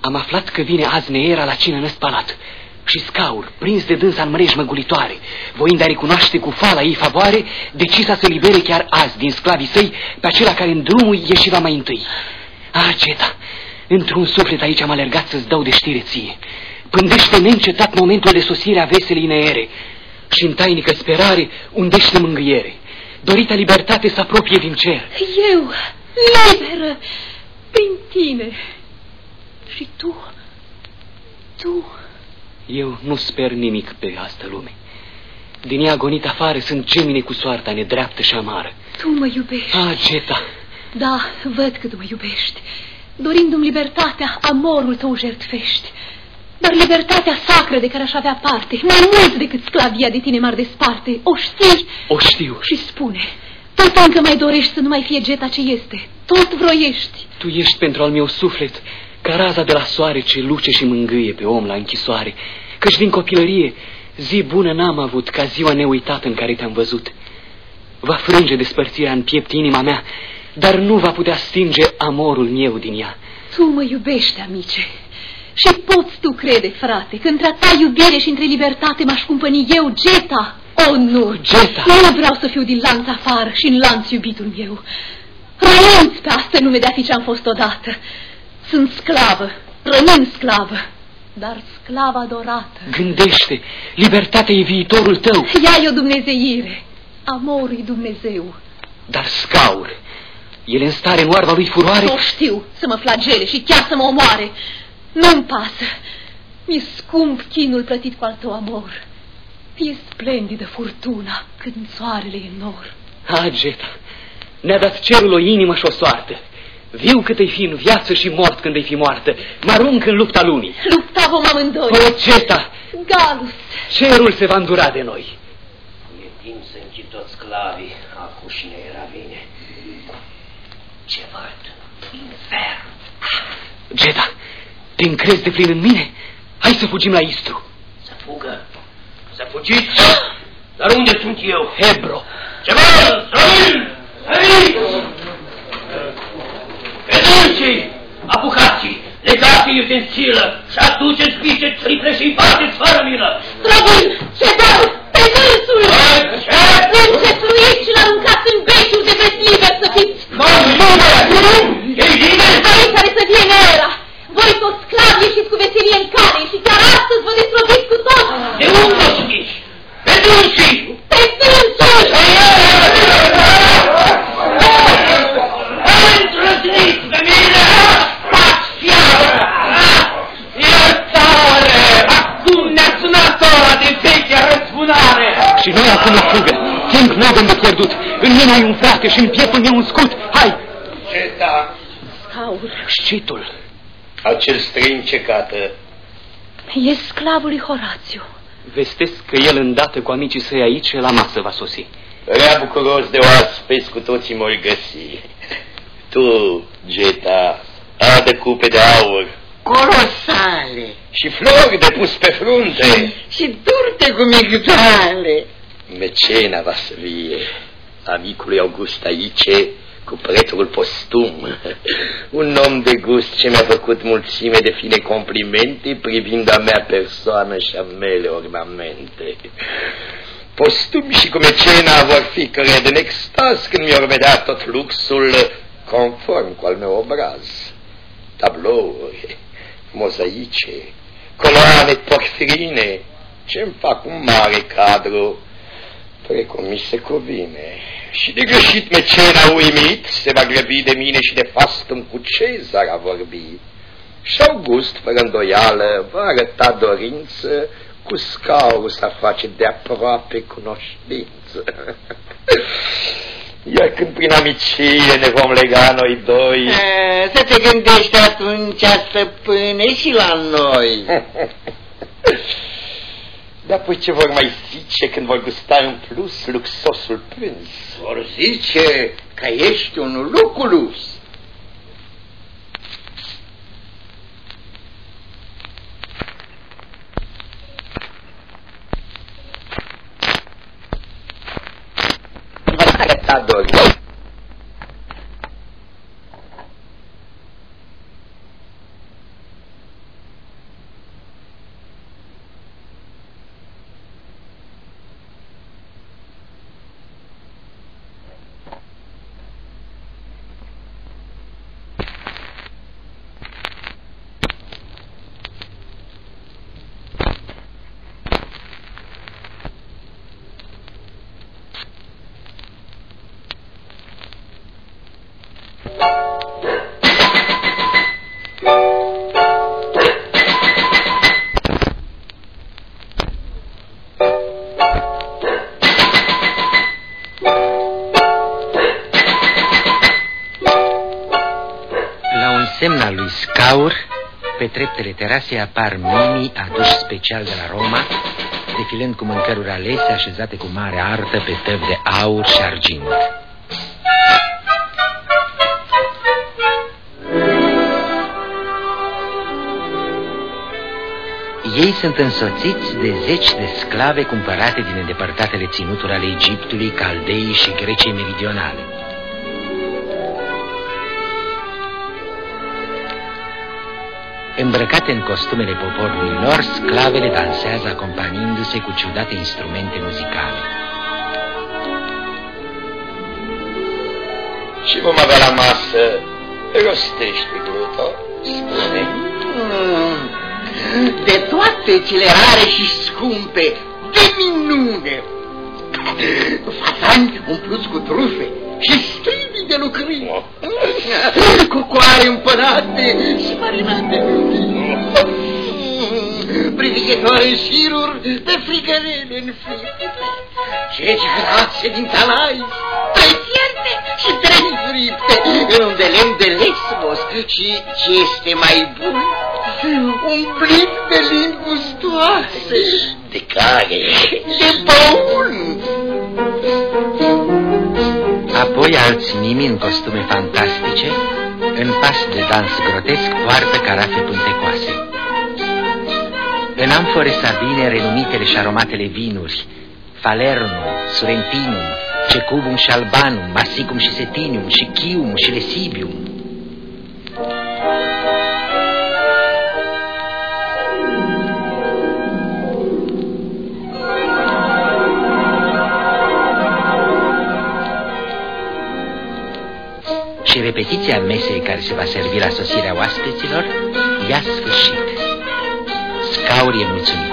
am aflat că vine azi Neera la cină în palat și scaur, prins de dânsa în mreji măgulitoare, voind a recunoaște cu fala ei favoare, decisa să libere chiar azi din sclavii săi pe acela care în drumul ieșiva mai întâi. Ah, Geta, într-un suflet aici am alergat să-ți dau de știre ție. Pândește neîncetat momentul de sosire a veselii neere și în tainică sperare undește mângâiere. Dorita libertate să apropie din cer. Eu, liberă, prin tine. Și tu, tu... Eu nu sper nimic pe asta lume. Din ea agonit afară sunt gemine cu soarta nedreaptă și amară. Tu mă iubești. Ah, Geta. Da, văd că tu mă iubești. Dorindu-mi libertatea, amorul tău jertfești. Dar libertatea sacră de care aș avea parte, mai mult decât sclavia de tine m-ar desparte, o știi? O știu. Și spune, tot încă mai dorești să nu mai fie Geta ce este. Tot vroiești. Tu ești pentru al meu suflet ca raza de la soare ce luce și mângâie pe om la închisoare, căci din copilărie zi bună n-am avut ca ziua neuitată în care te-am văzut. Va frânge despărțirea în piept inima mea, dar nu va putea stinge amorul meu din ea. Tu mă iubești, amice, și poți tu crede, frate, că între a ta iubire și între libertate m-aș cumpăni eu, Geta. O, oh, nu! Geta! Nu vreau să fiu din lanț afară și în lanț iubitul meu. Renunț pe asta nume de a fi ce-am fost odată. Sunt sclavă, rămân sclavă, dar sclava adorată. Gândește, libertatea e viitorul tău. Ea e o dumnezeire, amorul Dumnezeu. Dar scaur, el în stare în oarba lui furoare? Nu știu să mă flagele și chiar să mă omoare. Nu-mi pasă. Mi-e scump chinul plătit cu al tău amor. E splendidă furtuna când soarele e nor. Ageta, ne-a dat cerul o inimă și o soartă. Viu cât ai fi în viață și mort când ai fi moartă. Mă arunc în lupta lumii. Lupta vom amândoi. Proceta! Galus! Cerul se va îndura de noi. E timp să închid toți sclavii. Acum și ne era bine. Ce văd? Infern! Geta, te încrezi de plin în mine? Hai să fugim la Istru. Să fugă? Să fugiți? Dar unde sunt eu? Hebro. Ce vă? Străini! Aici! Peduncii! Apucați-i! Legați-i utensilă și aduceți bice triple și bateți fără milă! Străbun! Ce dau? Pe dânsul! Ce? Încetuiți și l-aruncați în beciul de veți liber să fiți! Ei bine? Aici care să fie neera! Voi toți sclavi ieșiți cu veselie în cale și chiar astăzi vă destroviți cu tot! De unde știți? Peduncii! Pe dânsul! Întrăzniți pe mine! Stați fiară! Iertare! Acum ne-a sunat ora de vechea răzbunare! Și noi acum o fugă. Timp nu avem de pierdut. În mine ai un frate și în pieptul meu un scut. Hai! Ce da? Scaur, Scitul. Acel străin ce cată. e sclavul lui Horațiu. Vestesc că el îndată cu amicii săi aici la masă va sosi. Prea bucuros de oaspeți cu toții mă găsi. Tu, Geta, adă cupe de aur Colosale și flori de pus pe frunte. și turte cu migdale. Mecena va să vie, amicului August aici, cu prețul postum. [laughs] Un om de gust ce mi-a făcut mulțime de fine complimente privind a mea persoană și a mele ornamente. Postum și cu mecena vor fi, cred, în extaz când mi-or vedea tot luxul conform cu al meu obraz. Tablouri, mozaice, coloane porfirine, ce-mi fac un mare cadru, precum mi se cuvine. Și de greșit mecena uimit se va grăbi de mine și de fastăm cu Cezar a vorbi. Și August, fără îndoială, va arăta dorință cu scaurul să face de aproape cunoștință. [laughs] Iar când prin amicie ne vom lega noi doi... A, să te gândești atunci, stăpâne, și la noi. [laughs] Dar apoi ce vor mai zice când vor gusta în plus luxosul prânz? Vor zice că ești un luculus. Treptele terasei apar Mimi, aduși special de la Roma, defilând cu mâncăruri alese, așezate cu mare artă pe tăvi de aur și argint. Ei sunt însoțiți de zeci de sclave cumpărate din îndepărtatele ținuturi ale Egiptului, Caldeii și Greciei meridionale. Îmbrăcate în costumele poporului lor, sclavele dansează acompaniindu-se cu ciudate instrumente muzicale. Și vom avea la masă, rostește, Gluto, spune. Mm, De toate cele rare și scumpe, de minune. Fazani umpluți cu trufe și stribi de lucruri. Cu coare împărate și marinate. Privighetoare în șiruri de frigărele înfipte. Ceci grațe din talai, trei fierte și trei fripte, în un de lemn de Lesbos și ce este mai bun, umplit de limbi gustoase, De care? de băun. Apoi alți mimi în costume fantastice, în pas de dans grotesc, poartă carafe puntecoase. În amfore sabine renumitele și aromatele vinuri, Falernum, Surentinum, Cecubum și Albanum, Masicum și Setinium, și Chium și Lesibium. Și repetiția mesei care se va servi la sosirea oaspeților ia sfârșit. Scaur e mulțumit.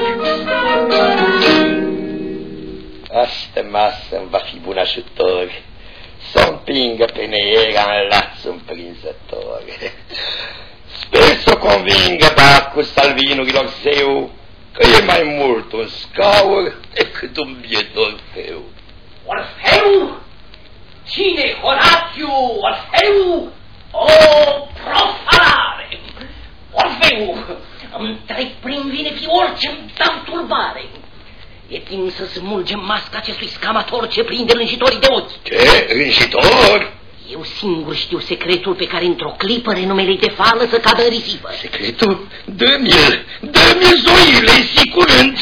Asta masă îmi va fi bun ajutor să împingă pe neiera în laț împrinzător. Sper să o convingă Bacchus al vinurilor zeu că e mai mult un scaur decât un biedor feu. Orfeu? Cine, Horatiu, Orfeu? O profanare! Orfeu, îmi trec prin vine fi orice îmi dau turbare. E timp să smulgem masca acestui scamator ce prinde rânjitorii de ochi. Ce? Rânjitor? Eu singur știu secretul pe care într-o clipă renumele de fală să cadă în risipă. Secretul? Dă-mi-l! Dă-mi zoile și curând!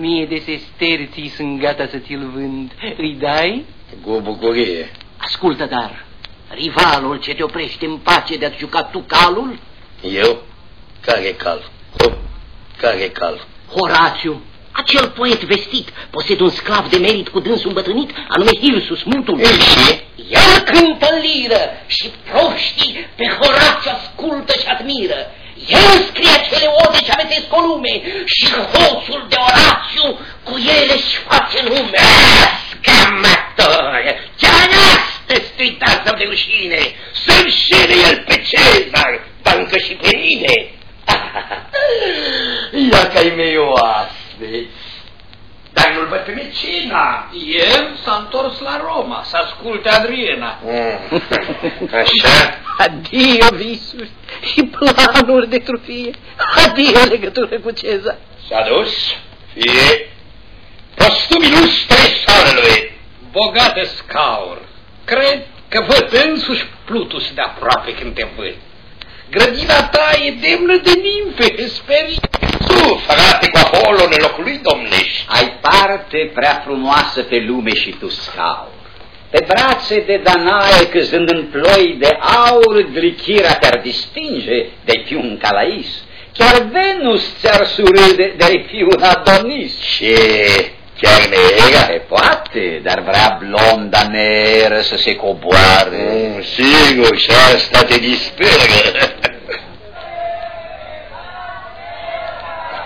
Mie de sesterții sunt gata să ți-l vând. Îi dai? Cu bucurie. Ascultă, dar, rivalul ce te oprește în pace de a juca tu calul? Eu? Care cal? Oh, care cal? Horațiu, acel poet vestit, posed un sclav de merit cu dânsul îmbătrânit, anume Hirsus, mutul. Și? El cântă în liră și proștii pe Horațiu ascultă și admiră. El scrie acele ode ce aveți cu lume și hoțul de Orațiu cu ele și face lume. Scamator, chiar astăzi tu de rușine, să-l el pe Cezar, dar încă și pe mine. Ia [laughs] ca-i mei oaspeți. Dar nu-l văd pe Mecina. El s-a întors la Roma să asculte Adriena. Mm. [laughs] Așa? Adio visuri și planuri de trufie. Adio legătură cu Cezar. S-a dus, fie postum ilustre soarelui. Bogate scaur, cred că văd însuși Plutus de aproape când te văd. Grădina ta e demnă de nimfe, speri. Tu, frate, cu Apollo în locul lui domnești. Ai parte prea frumoasă pe lume și tu scaur. Pe brațe de Danae, căzând în ploi de aur, glichira te-ar distinge de fi un calais. Chiar Venus ți-ar surâde de fi un Adonis. Ce? Chiar negra? Se poate, dar vrea blonda neră să se coboare. Mm, sigur, și asta te disperă. [laughs]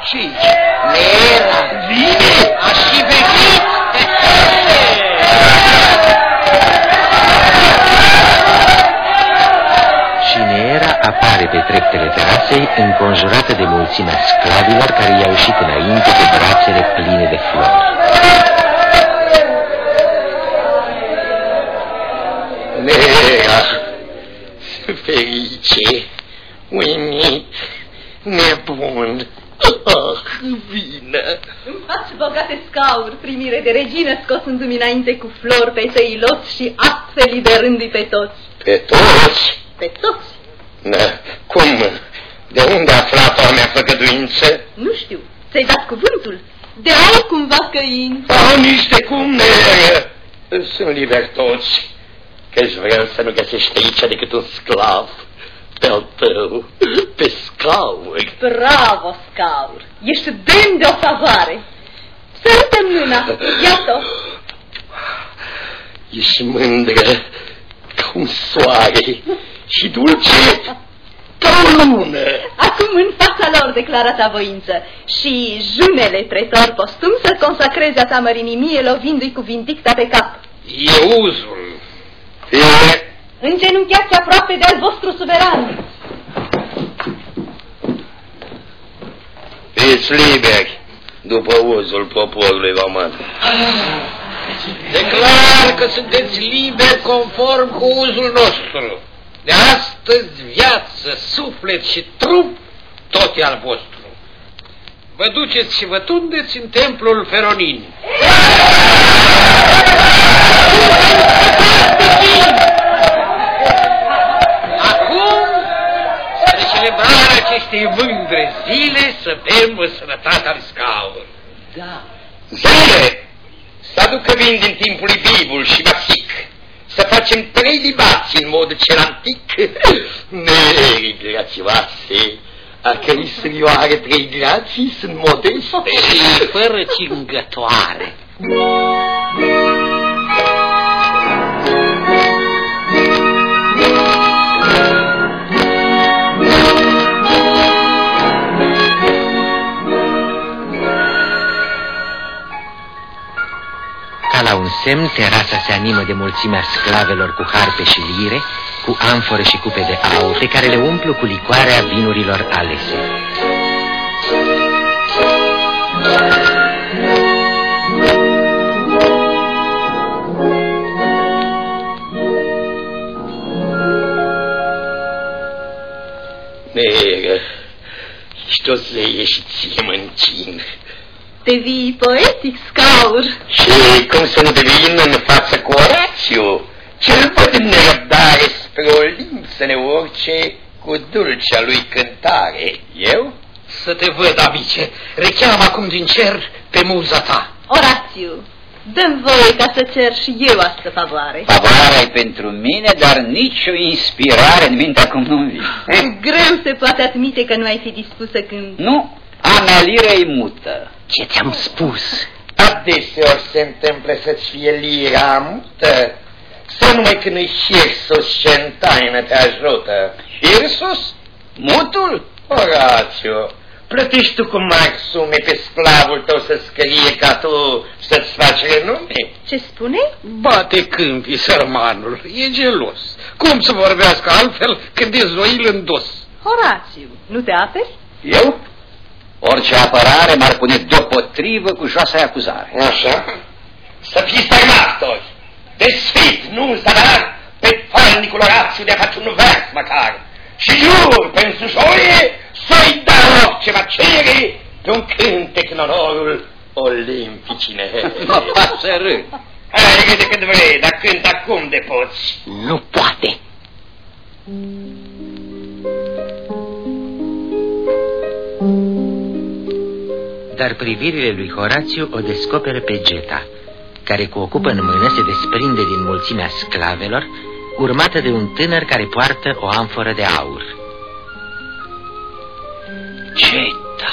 Ce Nera, vine! A și venit! Și Neera apare pe treptele terasei, înconjurată de mulțimea sclavilor care i-au ieșit înainte pe brațele pline de flori. Nera, ferice, uimit, nebun, ah, vină. Îmi faci bogate scauri, primire de regină, scosându-mi înainte cu flori pe tăiloți și astfel liberându-i pe toți. Pe toți? Pe toți? Na, cum? De unde a aflat a mea făgăduință? Nu știu, ți-ai dat cuvântul. De ai cumva căință. Au niște cum, Nera. Sunt liber toți, că-și vreau să nu găsești aici decât un sclav pe-al tău, pe scaur. Bravo, scaur! Ești demn de o favoare. Sărută mâna, iată-o. Ești mândră ca un soare și dulce ca o lună. Acum în fața lor declara ta voință și junele pretor postum să consacreze a ta mărinimie lovindu-i cu vindicta pe cap. E uzul. Fie, Îngenunchiați aproape de al vostru suveran. fiți liberi după uzul poporului roman. Declar că sunteți liberi conform cu uzul nostru. De astăzi viață, suflet și trup, tot e al vostru. Vă duceți și vă tundeți în templul Feronin. Spre celebrarea acestei mândre zile, să bem în sănătatea lui Scaur. Zile, să aducă vin din timpul lui Bibul și Masic, să facem trei libații în mod cel antic, neri grațioase, a cărui sânioare trei grații sunt modeste. Și fără cingătoare. Ca la semn, terasa se animă de mulțimea sclavelor cu harpe și lire, cu amfore și cupe de aur, pe care le umplu cu licoarea vinurilor alese. Neră, ești o zeie și ție mă închin. Devii poetic, scaur. Și cum să nu devin în față cu Orațiu, cel văd în nerăbdare spre Olimp să ne urce cu dulcea lui cântare. Eu? Să te văd, amice, recheam acum din cer pe muza ta. Orațiu, dăm voie ca să cer și eu asta favoare. Favoarea e pentru mine, dar nicio inspirare în minte acum nu-mi vine. Greu se poate admite că nu ai fi dispusă când... Nu, a mea liră e mută. Ce ți-am spus? Adeseori se întâmplă să-ți fie lira mută, să numai când îi Hirsus ce în taină te ajută. Hirsus? Mutul? Orațiu, Plătești tu cu mari sume pe sclavul tău să scrie ca tu să-ți faci renume? Ce spune? Bate câmpii, sărmanul, e gelos. Cum să vorbească altfel când e zoil în dos? Horațiu, nu te aperi? Eu? Orice apărare m-ar pune deopotrivă cu joasa acuzare. Așa? Să fii stagnatori, desfit, nu zadar, pe falnicul Orațiu de a face un vers măcar. Și jur pe însușorie să-i dau orice va cere pe un cântec în onorul olimpicine. Mă [laughs] pasă râd. Hai, de cât vrei, dar cânt acum de poți. Nu poate. Dar privirile lui Horațiu o descoperă pe Geta, care cu ocupă în mână se desprinde din mulțimea sclavelor, urmată de un tânăr care poartă o amforă de aur. Geta.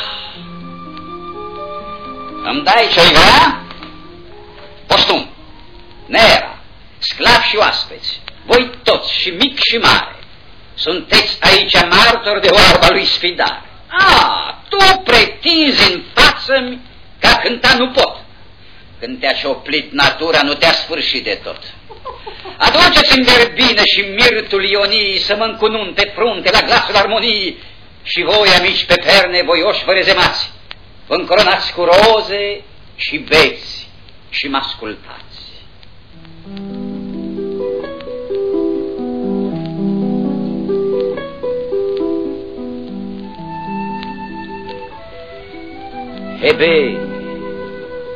Îmi dai ce vrea? Postum, Nera, sclavi și oaspeți, voi toți, și mic și mare, sunteți aici martori de oarba lui Sfidar. A, tu pretinzi în față ca cânta nu pot. Când te-a cioplit natura, nu te-a sfârșit de tot. Aduceți-mi verbină și mirtul ionii să mă încununte frunte la glasul armoniei și voi, amici pe perne, voioși vă rezemați. Vă încoronați cu roze și beți și mă ascultați. Hebe,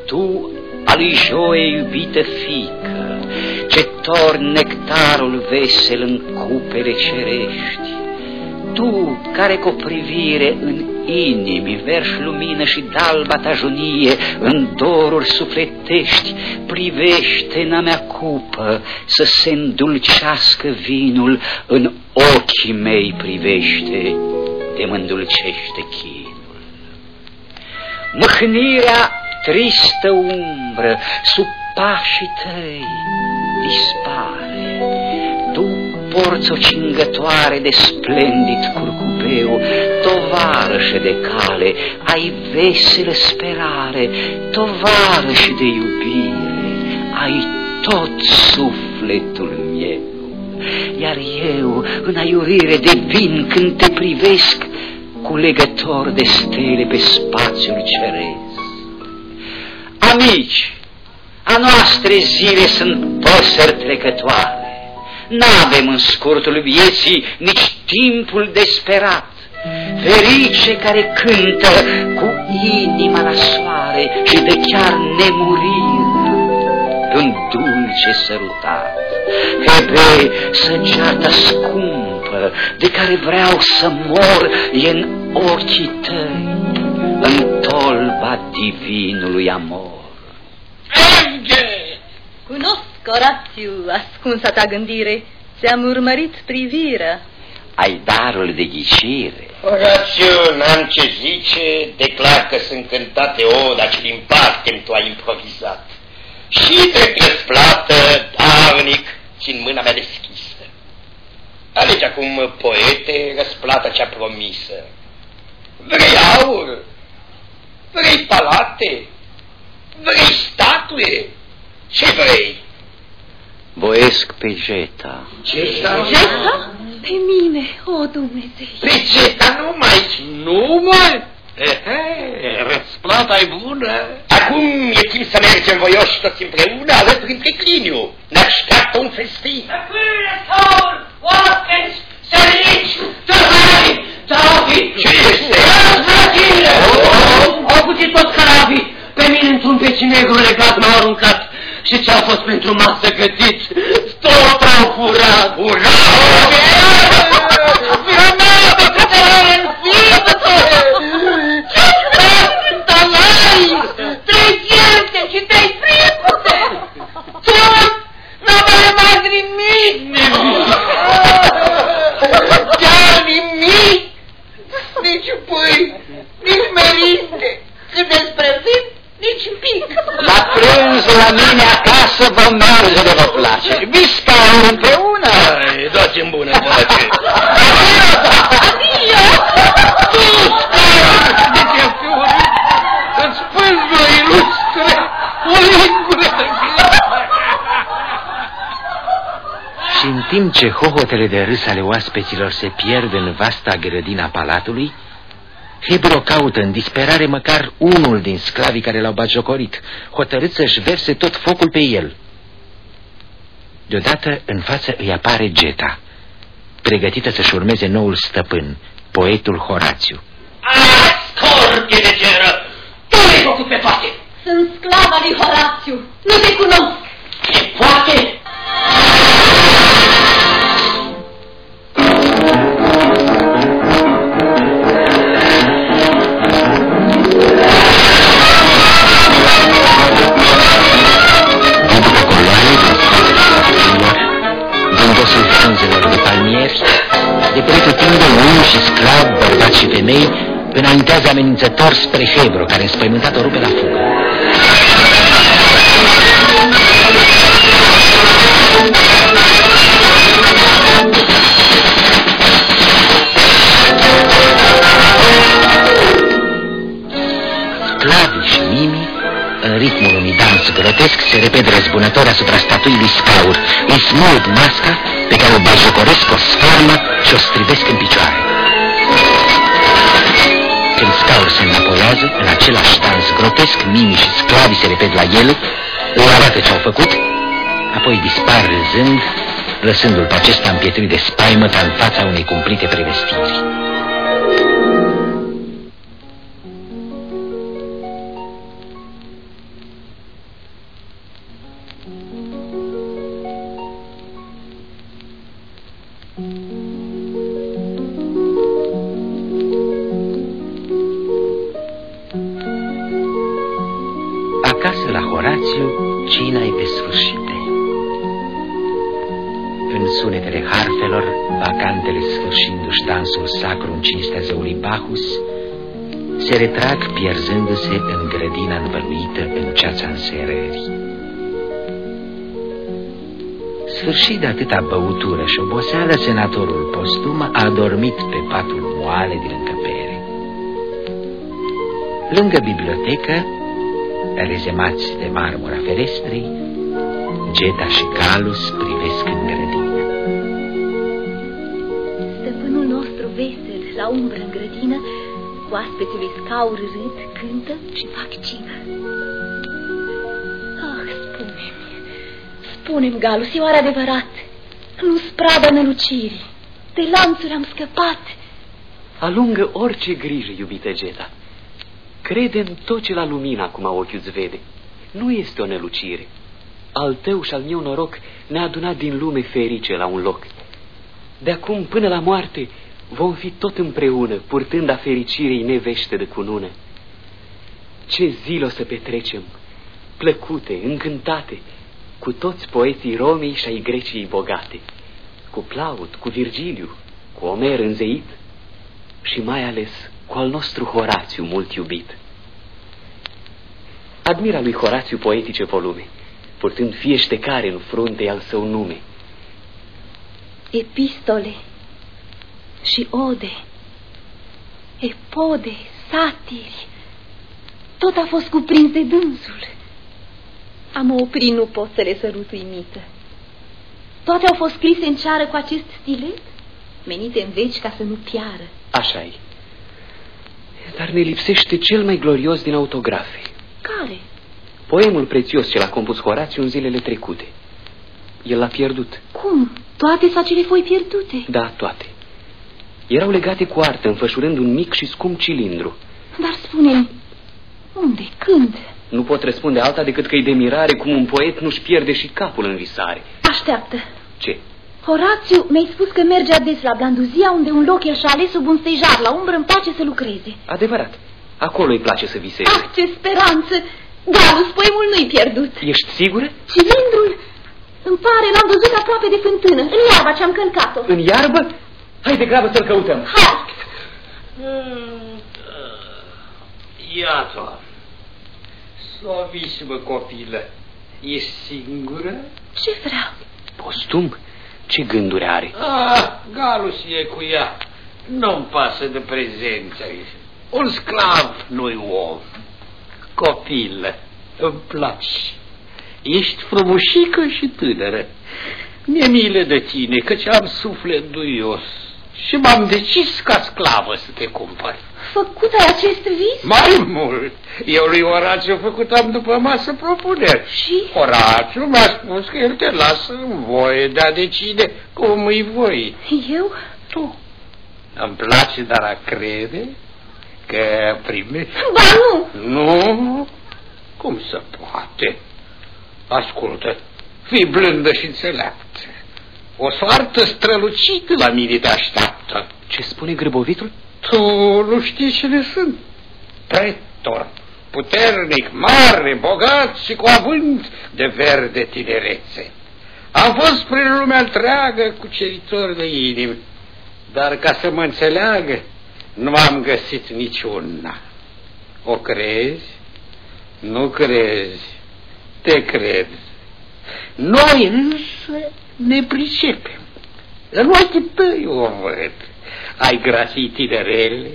tu al lui Joe iubită fică, ce torni nectarul vesel în cupele cerești, tu care cu o privire în inimi verși lumină și dalba ta junie în doruri sufletești, privește în a mea cupă să se îndulcească vinul, în ochii mei privește, te mă îndulcește chinul. Mâhnirea tristă umbră sub pașii tăi dispare. Tu porți o cingătoare de splendid curcubeu, tovarășe de cale, ai veselă sperare, tovarășe de iubire, ai tot sufletul meu. Iar eu, în aiurire de vin când te privesc, cu legător de stele pe spațiul ceresc. Amici, a noastre zile sunt păsări trecătoare. N-avem în scurtul vieții nici timpul desperat. Ferice care cântă cu inima la soare și de chiar nemurire în dulce sărutat. Hebe, săgeata scumpă de care vreau să mor e în ochii tăi, în tolba divinului amor. Merge! Cunosc, Orațiu, ascunsa ta gândire. Ți-am urmărit privirea. Ai darul de ghicire. Orațiu, n-am ce zice, declar că sunt cântate oda ce din parte tu ai improvizat. Și drept răsplată, darnic, țin mâna mea deschisă. Alege acum, poete, răsplata cea promisă. Vrei aur? Vrei palate? Vrei statue? Ce vrei? Voiesc pe Jeta. Ce statue? Gesta? Pe mine, o Dumnezeu. Pe Geta numai. Numai? Ehe, răsplata e bună. Acum e timp să mergem voioși toți împreună alături între cliniu. Ne așteaptă un festin. Saul, oaspeți, sărici, tăhari, David! Ce este? Răzvrătire! Au cuțit toți carabii. Pe mine într-un peci negru legat m-au aruncat. Și ce a fost pentru masă gătit, tot au furat. Ura! Granate, cătărare în Ce sunt talai? Trei fierte și trei fripute! Tot! N-a mai rămas nimic! Chiar nimic! Nici pâini, nici merinde. Cât despre vin, nici pic! La prânz la mine acasă vă merge de vă place. Visca împreună. Ai, dați-mi bună voce. Adio! Tu, timp ce hohotele de râs ale oaspeților se pierd în vasta grădina palatului, Hebro caută în disperare măcar unul din sclavii care l-au bagiocorit, hotărât să-și verse tot focul pe el. Deodată în față îi apare Geta, pregătită să-și urmeze noul stăpân, poetul Horațiu. Scorpie de ceră! Tu ai făcut pe toate! Sunt sclava lui Horațiu, nu te cunosc! Femei înaintează amenințător spre Hebro, care înspăimântat o rupe la fugă. Sclavii și Mimi, în ritmul unui dans grotesc, se repede răzbunători asupra statuii lui Scaur, îi smulg masca pe care o bajocoresc, o sfarmă și o strivesc în picioare. Când scaur se înapoiază, în același dans grotesc, mimi și sclavii se repet la el, îi arată ce-au făcut, apoi dispar râzând, lăsându-l pe acesta împietrit de spaimă ca în fața unei cumplite prevestiri. Retrag pierzându-se în grădina învăluită în ceața înserării. Sfârșit de atâta băutură și oboseală, senatorul postum a adormit pe patul moale din încăpere. Lângă bibliotecă, rezemați de marmura ferestrii, Geta și Calus privesc în grădină. Stăpânul nostru vesel la umbră în grădină Oaspeții scaur râd, cântă și fac cină. Ah, spune-mi, spune-mi, Galus, e oare adevărat? Nu sprada nălucirii. De lanțuri am scăpat. Alungă orice grijă, iubită Geta. Crede în tot ce la lumină acum ochiul îți vede. Nu este o nelucire. Al tău și al meu noroc ne-a adunat din lume ferice la un loc. De acum până la moarte vom fi tot împreună, purtând a fericirii nevește de cunună. Ce zile o să petrecem, plăcute, încântate, cu toți poeții romii și ai grecii bogate, cu Plaut, cu Virgiliu, cu Omer înzeit și mai ales cu al nostru Horațiu mult iubit. Admira lui Horațiu poetice volume, purtând fieștecare în frunte al său nume. Epistole și ode, epode, satiri, tot a fost cuprins de dânsul. Am oprit, nu pot să le sărut uimită. Toate au fost scrise în ceară cu acest stilet, menite în veci ca să nu piară. așa e. Dar ne lipsește cel mai glorios din autografe. Care? Poemul prețios ce l-a compus Horațiu în zilele trecute. El l-a pierdut. Cum? Toate sau cele foi pierdute? Da, toate. Erau legate cu artă, înfășurând un mic și scump cilindru. Dar spune unde, când? Nu pot răspunde alta decât că e de mirare cum un poet nu-și pierde și capul în visare. Așteaptă. Ce? Horațiu mi-ai spus că merge ades la Blanduzia, unde un loc el și-a ales sub un stejar. La umbră îmi place să lucreze. Adevărat. Acolo îi place să viseze. Ah, ce speranță! Galus, poemul nu-i pierdut. Ești sigură? Cilindrul? Îmi pare, l-am văzut aproape de fântână, în iarba ce-am călcat-o. În iarbă? Hai de grabă să-l căutăm. Hai! Iată. Slaviți-mă, copilă. Ești singură? Ce vreau? Postum? Ce gânduri are? Ah, Galus e cu ea. Nu-mi pasă de prezența ei. Un sclav nu-i om. Copilă, îmi place. Ești frumușică și tânără. Mi-e milă de tine, căci am suflet duios și m-am decis ca sclavă să te cumpăr. Făcut ai acest vis? Mai mult, eu lui Orațiu făcut am după masă propuneri. Și? Orațiu mi-a spus că el te lasă în voie de a decide cum îi voi. Eu? Tu. Îmi place, dar a crede că primești... Ba nu! Nu? Cum se poate? Ascultă, fii blândă și înțeleaptă. O soartă strălucită la mine te așteaptă. Ce spune grăbovitul? Tu nu știi cine sunt? Pretor, puternic, mare, bogat și cu avânt de verde tinerețe. Am fost prin lumea întreagă cu ceritor de inimi, dar ca să mă înțeleagă, nu am găsit niciuna. O crezi? Nu crezi. Te cred. Noi însă ne pricepem. În ochii tăi o văd. Ai grații tinerele,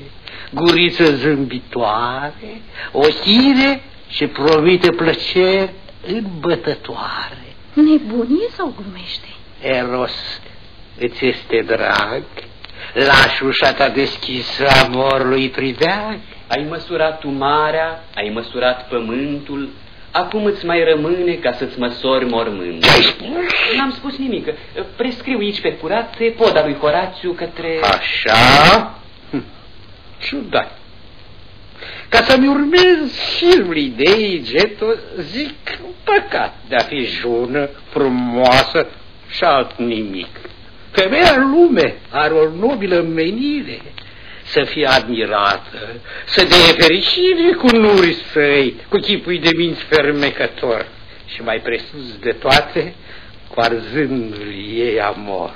guriță zâmbitoare, ochire și promite plăceri îmbătătoare. Nebunie sau glumește? Eros, îți este drag? Lași ușa ta deschisă amorului priveag? Ai măsurat tu marea, ai măsurat pământul, acum îți mai rămâne ca să-ți măsori mormântul. Ce ai spus? N-am spus nimic. Prescriu aici pe curat poda lui Horațiu către... Așa? Hm. Ciudat. Ca să-mi urmez șirul ideii, Geto, zic păcat de a fi jună, frumoasă și alt nimic. Femeia în lume are o nobilă menire, să fie admirată, să dea fericire cu nurii săi, cu chipul de minți fermecător și mai presus de toate, cu arzându-l ei amor.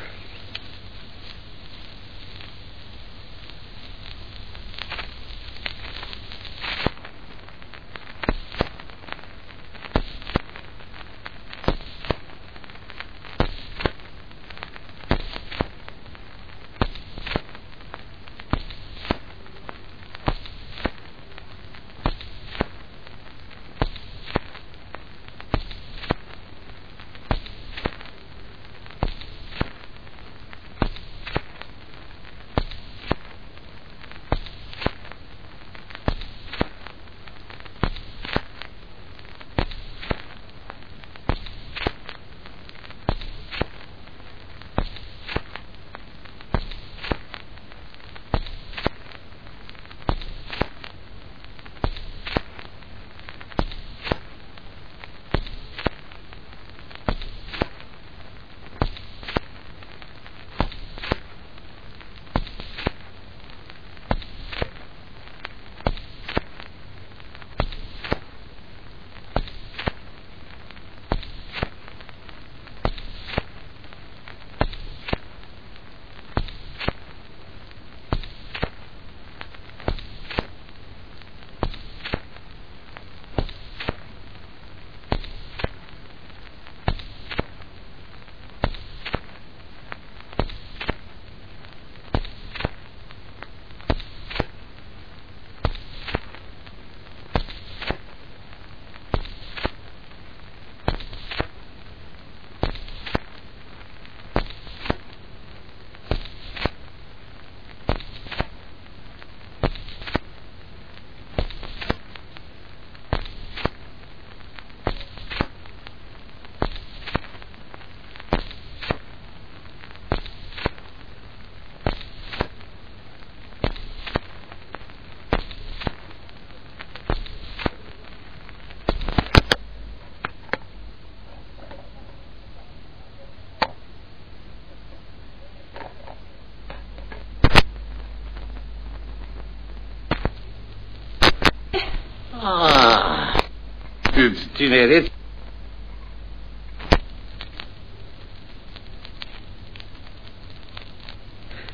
Tineret.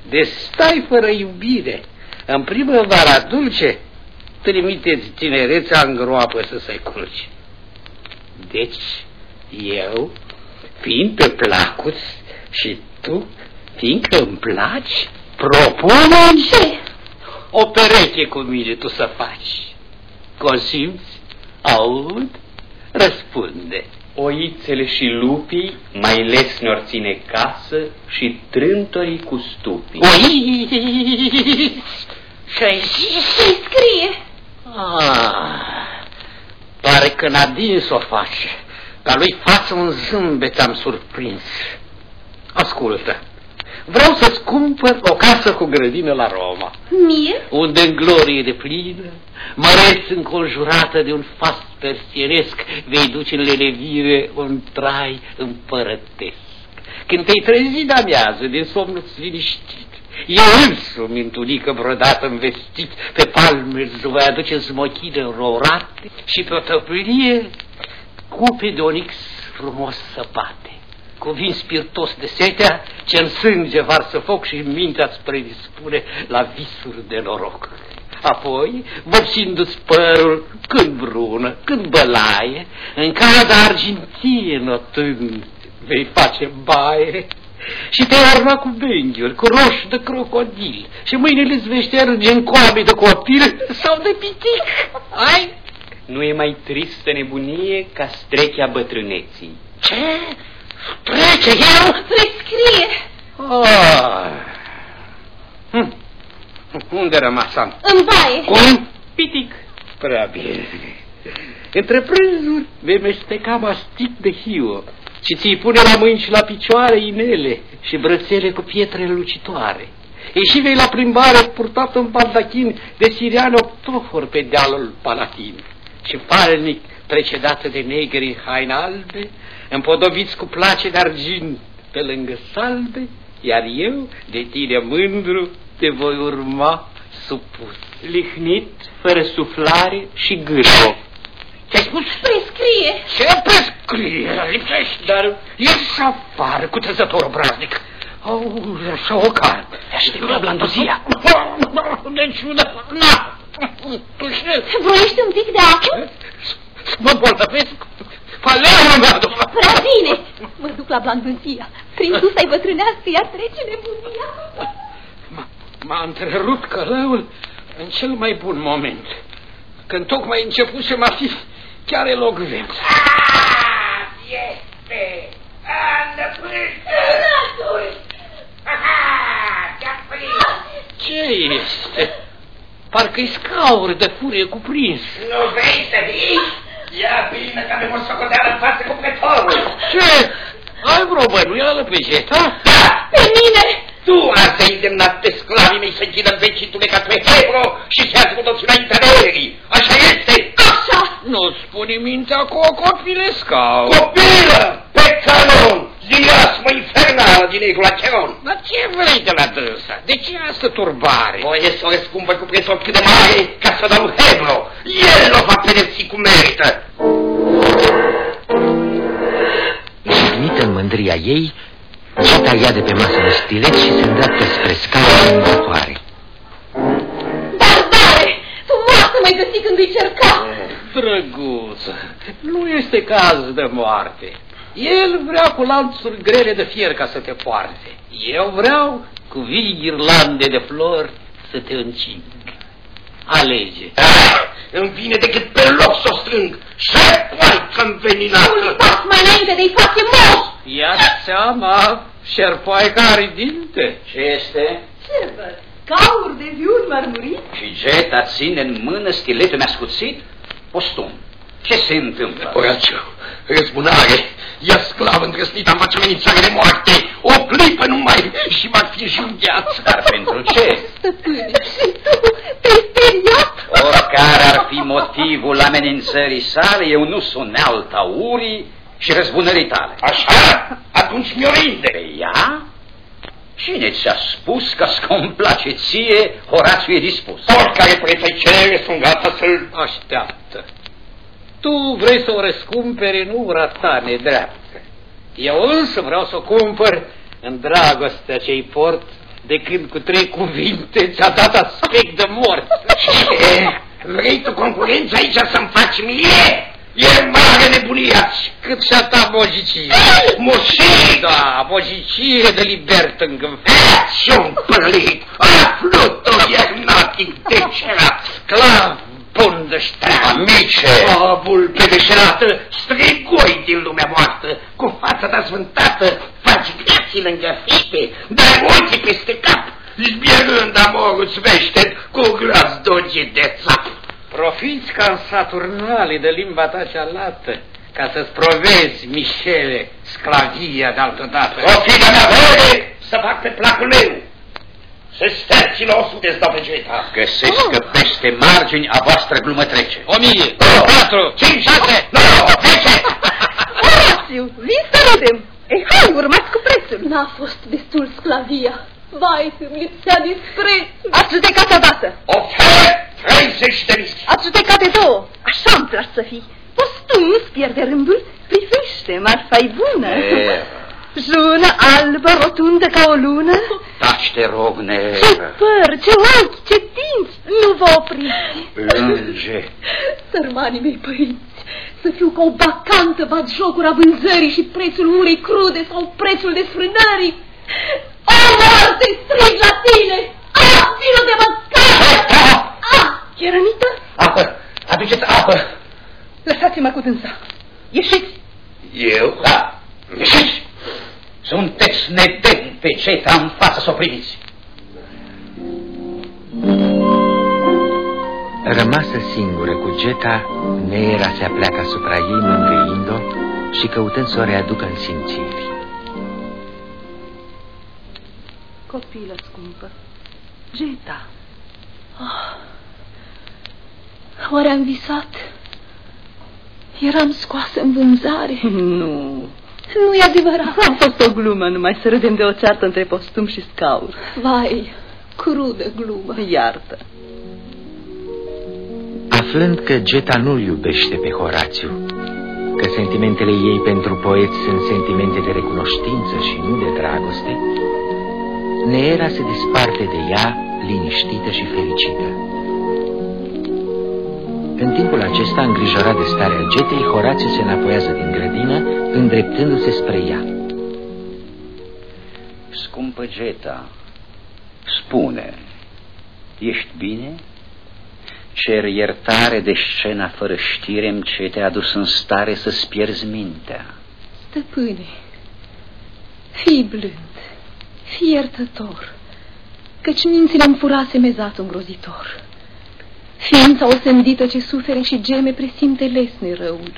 De stai fără iubire, în primăvara dulce, trimiteți tinerețea în groapă să se culce. Deci, eu, fiind pe placut și tu, fiindcă îmi placi, propun Ce? o pereche cu mine tu să faci. Consimți? Aud? Răspunde. Oițele și lupii mai lesne ține casă și trântorii cu stupii. Oiți! Și-ai zis? Ce scrie? Ah, pare că Nadine s-o face. Dar lui față un zâmbet am surprins. Ascultă, vreau să-ți cumpăr o casă cu grădină la Roma, Mie? unde în glorie de plină, măreț înconjurată de un fast persienesc, vei duce în lelevire un trai împărătesc. Când te-ai trezit de amiază din somnul liniștit, eu însumi în tunică brodată vestit, pe palme îți voi aduce zmochide rorate și pe o tăpârie cupe de onix frumos săpate. Cu vin spirtos de setea, ce în sânge varsă foc și mintea îți predispune la visuri de noroc. Apoi, vopsindu-ți părul când brună, când bălaie, în casa argintie notând, vei face baie și te arma cu benghiuri, cu roși de crocodil și mâinile îți vei șterge în coame de copil sau de pitic. Ai? Nu e mai tristă nebunie ca strechea bătrâneții. Ce? Trece eu? Prescrie. Oh. Hm. Unde rămasam? În baie. Cum? Pitic. Prea bine. Între prânzuri vei mesteca mastic de hiu și ți-i pune la mâini și la picioare inele și brățele cu pietre lucitoare. Ieși vei la plimbare purtat în baldachin de sirian octofor pe dealul Palatin și falnic precedată de negri în haine albe, împodobiți cu place de argint pe lângă salbe, iar eu, de tine mândru, te voi urma supus. Lihnit, fără suflare și gârbo. Ce-ai spus? Prescrie. Ce prescrie? Lipsești, dar ieși afară cu tăzător obraznic. Au, așa o cal. Aștept la blanduzia. Deci, na, tu știi, Voiești un pic de apă? mă bolnăvesc. Faleul meu, domnule. Prea bine. Mă duc la blanduzia. Prin tu să-i bătrânească, iar trece nebunia. M- M-a întrerupt călăul în cel mai bun moment, când tocmai începusem a fi chiar elogvent. Este! Andăpâște! Ce este? Parcă-i scaur de furie cuprins. Nu vrei să vii? Ia bine că avem o socoteală în față cu pletorul! Ce? Ai vreo bănuială pe jeta? Da! Pe mine! Tu ai îndemnat pe sclavii mei să închidă vecitule ca pe Hebro și să ascult toți înaintea verii. Așa este! Așa! Nu spune mintea cu o copilescau. Copilă! Pe canon! Ziliasmă infernală din Egul Acheron! Dar ce vrei de la dânsa? De ce asta turbare? Voie să o răscumpăr cu prețul cât de mare ca să dau Hebro. El o va pedepsi cum merită. Jignită în mândria ei, Geta ia de pe masă un stilet și se îndreaptă spre scara amenințătoare. Barbare! Tu moartă mai găsi când îi cerca! Drăguță, nu este caz de moarte. El vrea cu lanțuri grele de fier ca să te poarte. Eu vreau cu vii ghirlande de flori să te încing. Alege. Ah, îmi vine decât pe loc să o strâng. Ce poaică Un înveninată! pas mai înainte de-i face moș! Ia seama, șerpoaica are dinte. Ce este? Ce văd? Gauri de viun mărmurit? Și Geta ține în mână stiletul mi-a scuțit? Postum. Ce se întâmplă? Oraciu, răzbunare, ia sclav îndrăsnit, am face amenințare de moarte, o clipă numai și va fi și îngheață. Dar pentru ce? Stăpâne, și tu te-ai speriat? Oricare ar fi motivul amenințării sale, eu nu sunt alta urii și răzbunării tale. Așa? Atunci mi-o rinde. Pe ea? Cine ți-a spus că îți complace ție, Horațiu e dispus? Oricare preț ai cere, sunt gata să-l... Așteaptă. Tu vrei să o răscumperi în ura ta nedreaptă. Eu însă vreau să o cumpăr în dragostea ce-i port de când cu trei cuvinte ți-a dat aspect de mort. Ce? [laughs] Vrei tu concurență aici să-mi faci mie? E mare nebunia. Cât și-a ta bojicire. Moșii! Da, bojicire de libert îngânfat. Ce-un părlit! Aflu tu, iernatic deșerat! Sclav bun de ștream. Amice! Abul pe deșerată, strigu voi din lumea moartă, cu fața ta sfântată, faci grații lângă fite, dar ochii peste cap, zbierând amorul vește cu glas doge de țap. Profiți ca în saturnale de limba ta cea lată, ca să-ți provezi, Mișele, sclavia de altădată. O fi mea voie să fac pe placul meu. Să sterci la o sute stau pe geta. Găsesc că peste margini a voastră glumă trece. O mie, Oh, patru, cinci, șase, nouă, zece. [laughs] Horațiu, vii să râdem. Ei, hai, urmați cu prețul. N-a fost destul sclavia. Vai, îmi lipsea disprețul. Ați judecat odată. Oferă 30 de mii. Ați judecat de două. Așa-mi place să fii. Postum nu-ți pierde rândul. Privește, marfa-i bună. Nera. Jună, albă, rotundă ca o lună. Taci, te rog, Ce Nera. păr, ce ochi, ce dinți. Nu vă opriți. Plânge. Sărmanii mei părinți, să fiu ca o bacantă bat jocura vânzării și prețul urei crude sau prețul desfrânării. O, moarte, strig la tine! Ah, vină de măcar! Ah, e rănită? Apă, aduceți apă. Lăsați-mă cu dânsa. Ieșiți! Eu? Da, ieșiți! Sunteți nedemni pe ceta în față să o primiți. Rămasă singură cu Geta, Neera se apleacă asupra ei mângâind-o și căutând să o readucă în simțiri. Copilă scumpă, Geta. Oh. Oare am visat? Eram scoasă în vânzare. [laughs] Nu, Nu e adevărat. a fost o glumă, numai să râdem de o ceartă între postum și scaur. Vai, crudă glumă. Iartă. Aflând că Geta nu-l iubește pe Horațiu, că sentimentele ei pentru poet sunt sentimente de recunoștință și nu de dragoste, Neera se desparte de ea, liniștită și fericită. În timpul acesta, îngrijorat de starea Getei, Horațiu se înapoiază din grădină, îndreptându-se spre ea. Scumpă Geta, spune, ești bine? Cer iertare de scena fără știre ce te-a adus în stare să-ți pierzi mintea. Stăpâne, fii blând, fii iertător, căci mințile îmi furase mezat îngrozitor. Ființa osândită ce sufere și geme presimte lesne răul,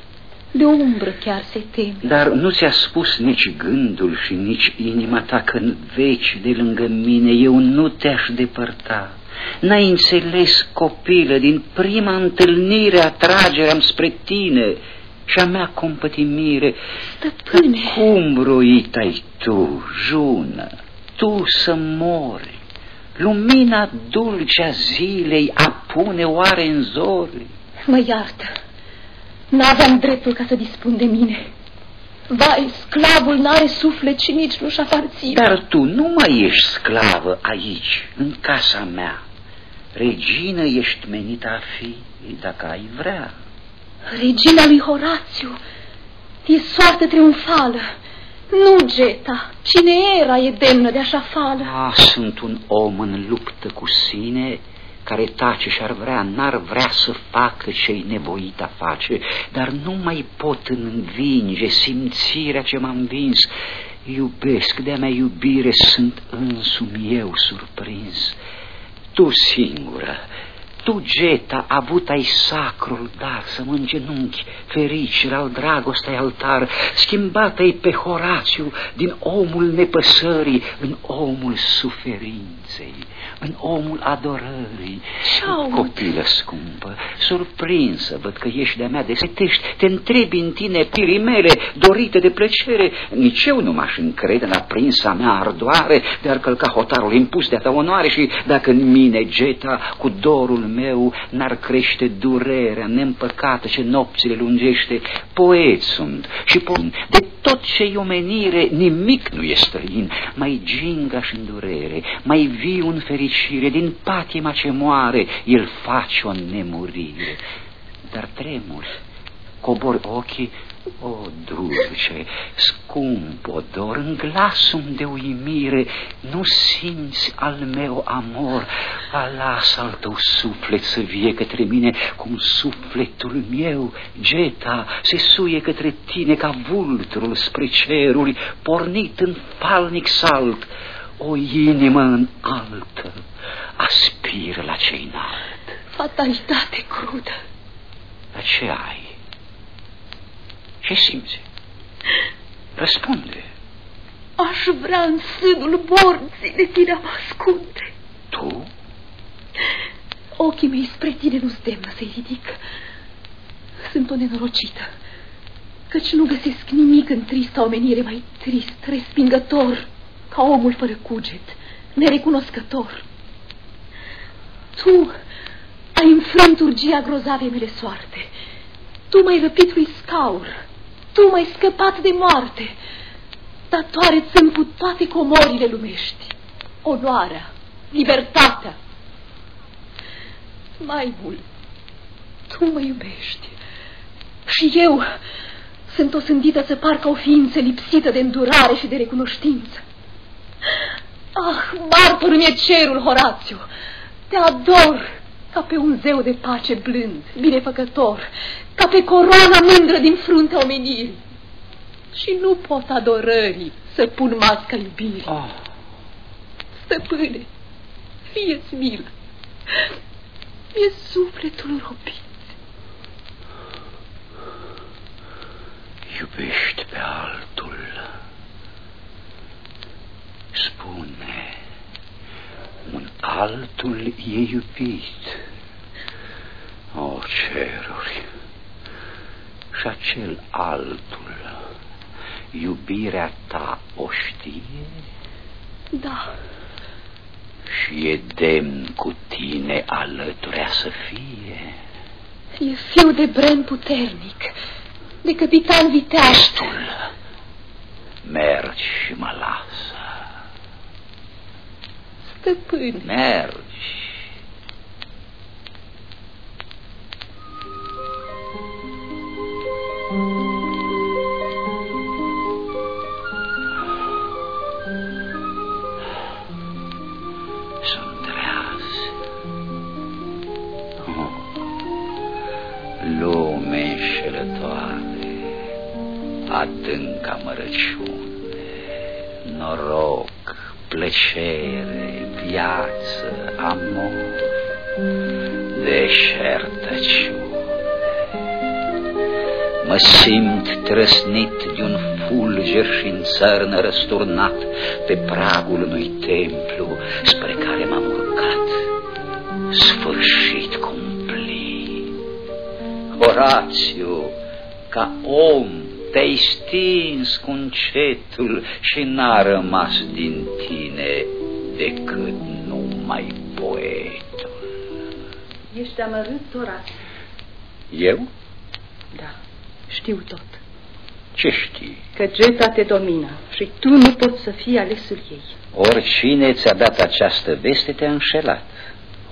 de umbră chiar se teme. Dar nu ți-a spus nici gândul și nici inima ta că în veci de lângă mine eu nu te-aș depărta. N-ai înțeles, copilă, din prima întâlnire atragerea spre tine și a mea compătimire. Stăpâne, Cum bruit ai tu, jună, tu să mori? Lumina dulce a zilei apune oare în zori? mă iartă, n-aveam dreptul ca să dispun de mine. Vai, sclavul n-are suflet și nici nu-și aparține. Dar tu nu mai ești sclavă aici, în casa mea. Regină ești menită a fi, dacă ai vrea. Regina lui Horațiu e soartă triumfală. Nu Geta, cine era e demnă de așa fală. Ah, sunt un om în luptă cu sine care tace și ar vrea, n-ar vrea să facă ce-i nevoit a face, dar nu mai pot învinge simțirea ce m-a învins. Iubesc, de-a mea iubire sunt însumi eu surprins. Tu singură, tu, Geta, avut ai sacrul dar să mă îngenunchi, fericire al dragostei altar, schimbat-ai pe Horațiu din omul nepăsării în omul suferinței, în omul adorării. Ce-au? Copilă scumpă, surprinsă, văd că ești de-a mea desetești, te întrebi în tine pirii mele, dorite de plăcere, nici eu nu m-aș încrede la prinsa mea ardoare de a călca hotarul impus de-a ta onoare și dacă în mine, Geta, cu dorul meu, n-ar crește durerea neîmpăcată ce nopțile lungește, poet sunt și pun de tot ce omenire nimic nu e străin, mai gingaș și în durere, mai viu în fericire, din patima ce moare, el face o nemurire. Dar tremur, cobori ochii, o, dulce, scump odor, în glasul de uimire, nu simți al meu amor, alas al tău suflet să vie către mine, cum sufletul meu, geta, se suie către tine ca vulturul spre ceruri, pornit în falnic salt, o inimă în altă, aspiră la ce înalt. Fatalitate crudă. Dar ce ai? Ce simți? Răspunde. Aș vrea în sânul morții de tine a mă ascunde. Tu? Ochii mei spre tine nu zdemnă să-i ridic. Sunt o nenorocită, căci nu găsesc nimic în trista omenire mai trist, respingător, ca omul fără cuget, nerecunoscător. Tu ai înfrânt urgia grozave mele soarte. Tu m-ai răpit lui scaur. Tu m-ai scăpat de moarte. Datoare sunt cu toate comorile lumești. Onoarea, libertatea. Mai mult, tu mă iubești. Și eu sunt o sândită să parcă o ființă lipsită de îndurare și de recunoștință. Ah, martorul mi-e cerul, Horațiu. Te ador ca pe un zeu de pace blând, binefăcător, ca pe coroana mândră din fruntea omenirii. Și nu pot adorării să pun masca iubirii. Oh. Stăpâne, fie-ți milă, mi-e sufletul robit. Iubești pe altul. Spune, un altul e iubit. O, ceruri! Și acel altul, iubirea ta o știe? Da. Și e demn cu tine alăturea să fie? E fiu de bren puternic, de capitan viteaz. Mergi și mă lasă. Stăpâne. Mergi. adânca răsturnat pe pragul unui templu spre care m-am urcat. Sfârșit cumplit. Horațiu, ca om te-ai stins cu încetul și n-a rămas din tine decât numai poetul. Ești amărât, Horace? Eu? Da, știu tot. Ce știi? Că Geta te domină și tu nu poți să fii alesul ei. Oricine ți-a dat această veste te-a înșelat.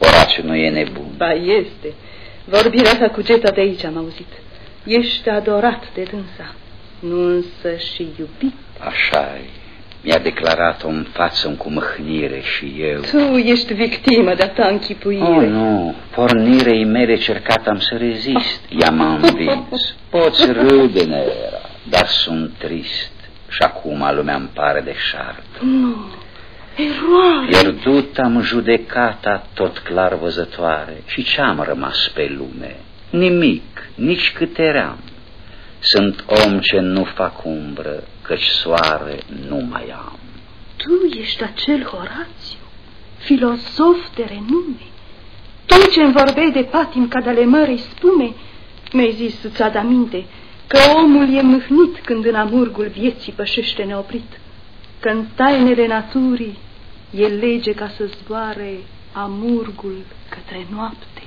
Horaciu nu e nebun. Ba este. Vorbirea ta cu Geta de aici am auzit. Ești adorat de dânsa nu însă și iubit. așa -i. Mi-a declarat-o în față cu mâhnire și eu... Tu ești victimă de-a ta închipuire. Oh, nu, pornirei mele cercat am să rezist. Ea m-a [laughs] învins. Poți râde, Nera, dar sunt trist. Și acum lumea îmi pare de șartă. Nu, eroare. Pierdut am judecata tot clar văzătoare. Și ce-am rămas pe lume? Nimic, nici cât eram. Sunt om ce nu fac umbră, căci soare nu mai am. Tu ești acel Horațiu, filozof de renume. Tu ce-mi vorbeai de patim ca de ale mărei spume, mi-ai zis să-ți adaminte că omul e mâhnit când în amurgul vieții pășește neoprit, că în tainele naturii e lege ca să zboare amurgul către noapte,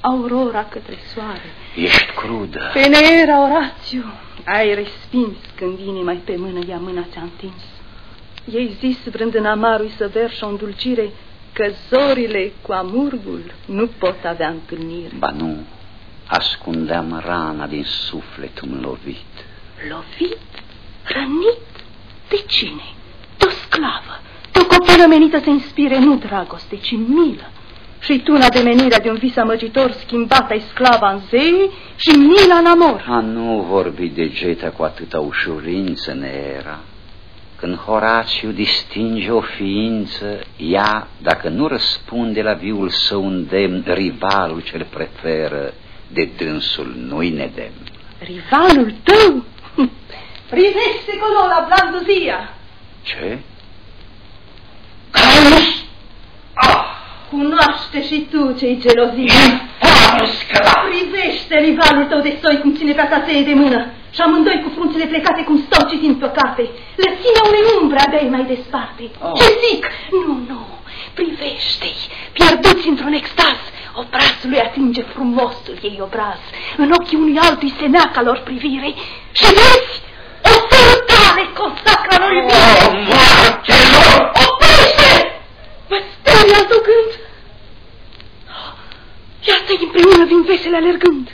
aurora către soare Ești crudă. Penera, Orațiu, ai respins când inima pe mână ea mâna ți-a întins. Ei zis, vrând în amarui să verși o îndulcire, că zorile cu amurgul nu pot avea întâlnire. Ba nu, ascundeam rana din sufletul lovit. Lovit? Rănit? De cine? De o sclavă, de o copilă menită să inspire nu dragoste, ci milă. Și tu, în ademenirea de un vis amăgitor, schimbat ai sclava în zei și mila în amor. A nu vorbi degeta cu atâta ușurință, Neera. Când Horațiu distinge o ființă, ea, dacă nu răspunde la viul său îndemn, rivalul ce-l preferă, de dânsul nu-i nedemn. Rivalul tău? [laughs] Privește colo la blanduzia. Ce? Carlos! Ah! Cunoaște și tu ce-i gelozia. Privește rivalul tău de soi cum ține pe țeie de mână și amândoi cu frunțele plecate cum stau citind pe carte. Lățimea unei umbre abia mai desparte. Oh. Ce zic? Nu, nu, privește-i, pierduți într-un extaz. Obrazul lui atinge frumosul ei obraz. În ochii unui altui se neacă lor privire și vezi o sărutare consacră lor iubire. Oh, moartelor! Oprește! Vă sperie al tău gând? Iată-i împreună vin vesele alergând.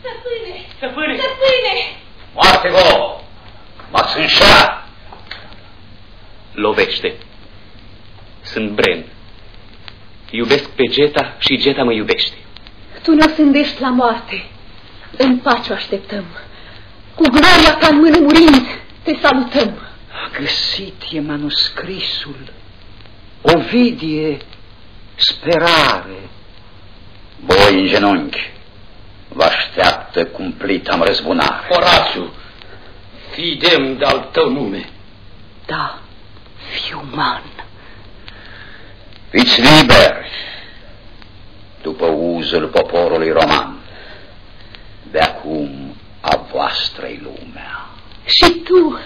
Stăpâne! Stăpâne! Stăpâne! Moarte vouă! M-ați înșelat! Lovește. Sunt Bren. Iubesc pe Geta și Geta mă iubește. Tu ne osândești la moarte. În pace o așteptăm. Cu gloria ta în mână murind, te salutăm. A găsit e manuscrisul. Ovidie, sperare. Voi în genunchi. Vă așteaptă cumplită-am răzbunare. Horațiu, fii demn de-al tău nume. Da, fiu uman. Fiți liberi, după uzul poporului roman. De acum a voastră-i lumea. Și tu,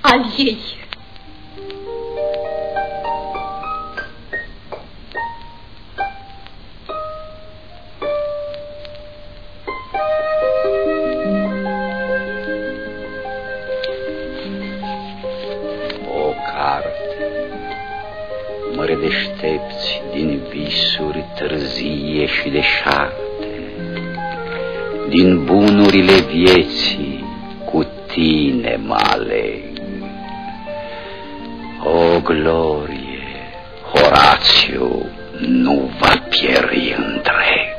al ei. deștepți din visuri târzie și deșarte, Din bunurile vieții cu tine mă aleg. O glorie, Horațiu nu va pieri întreg.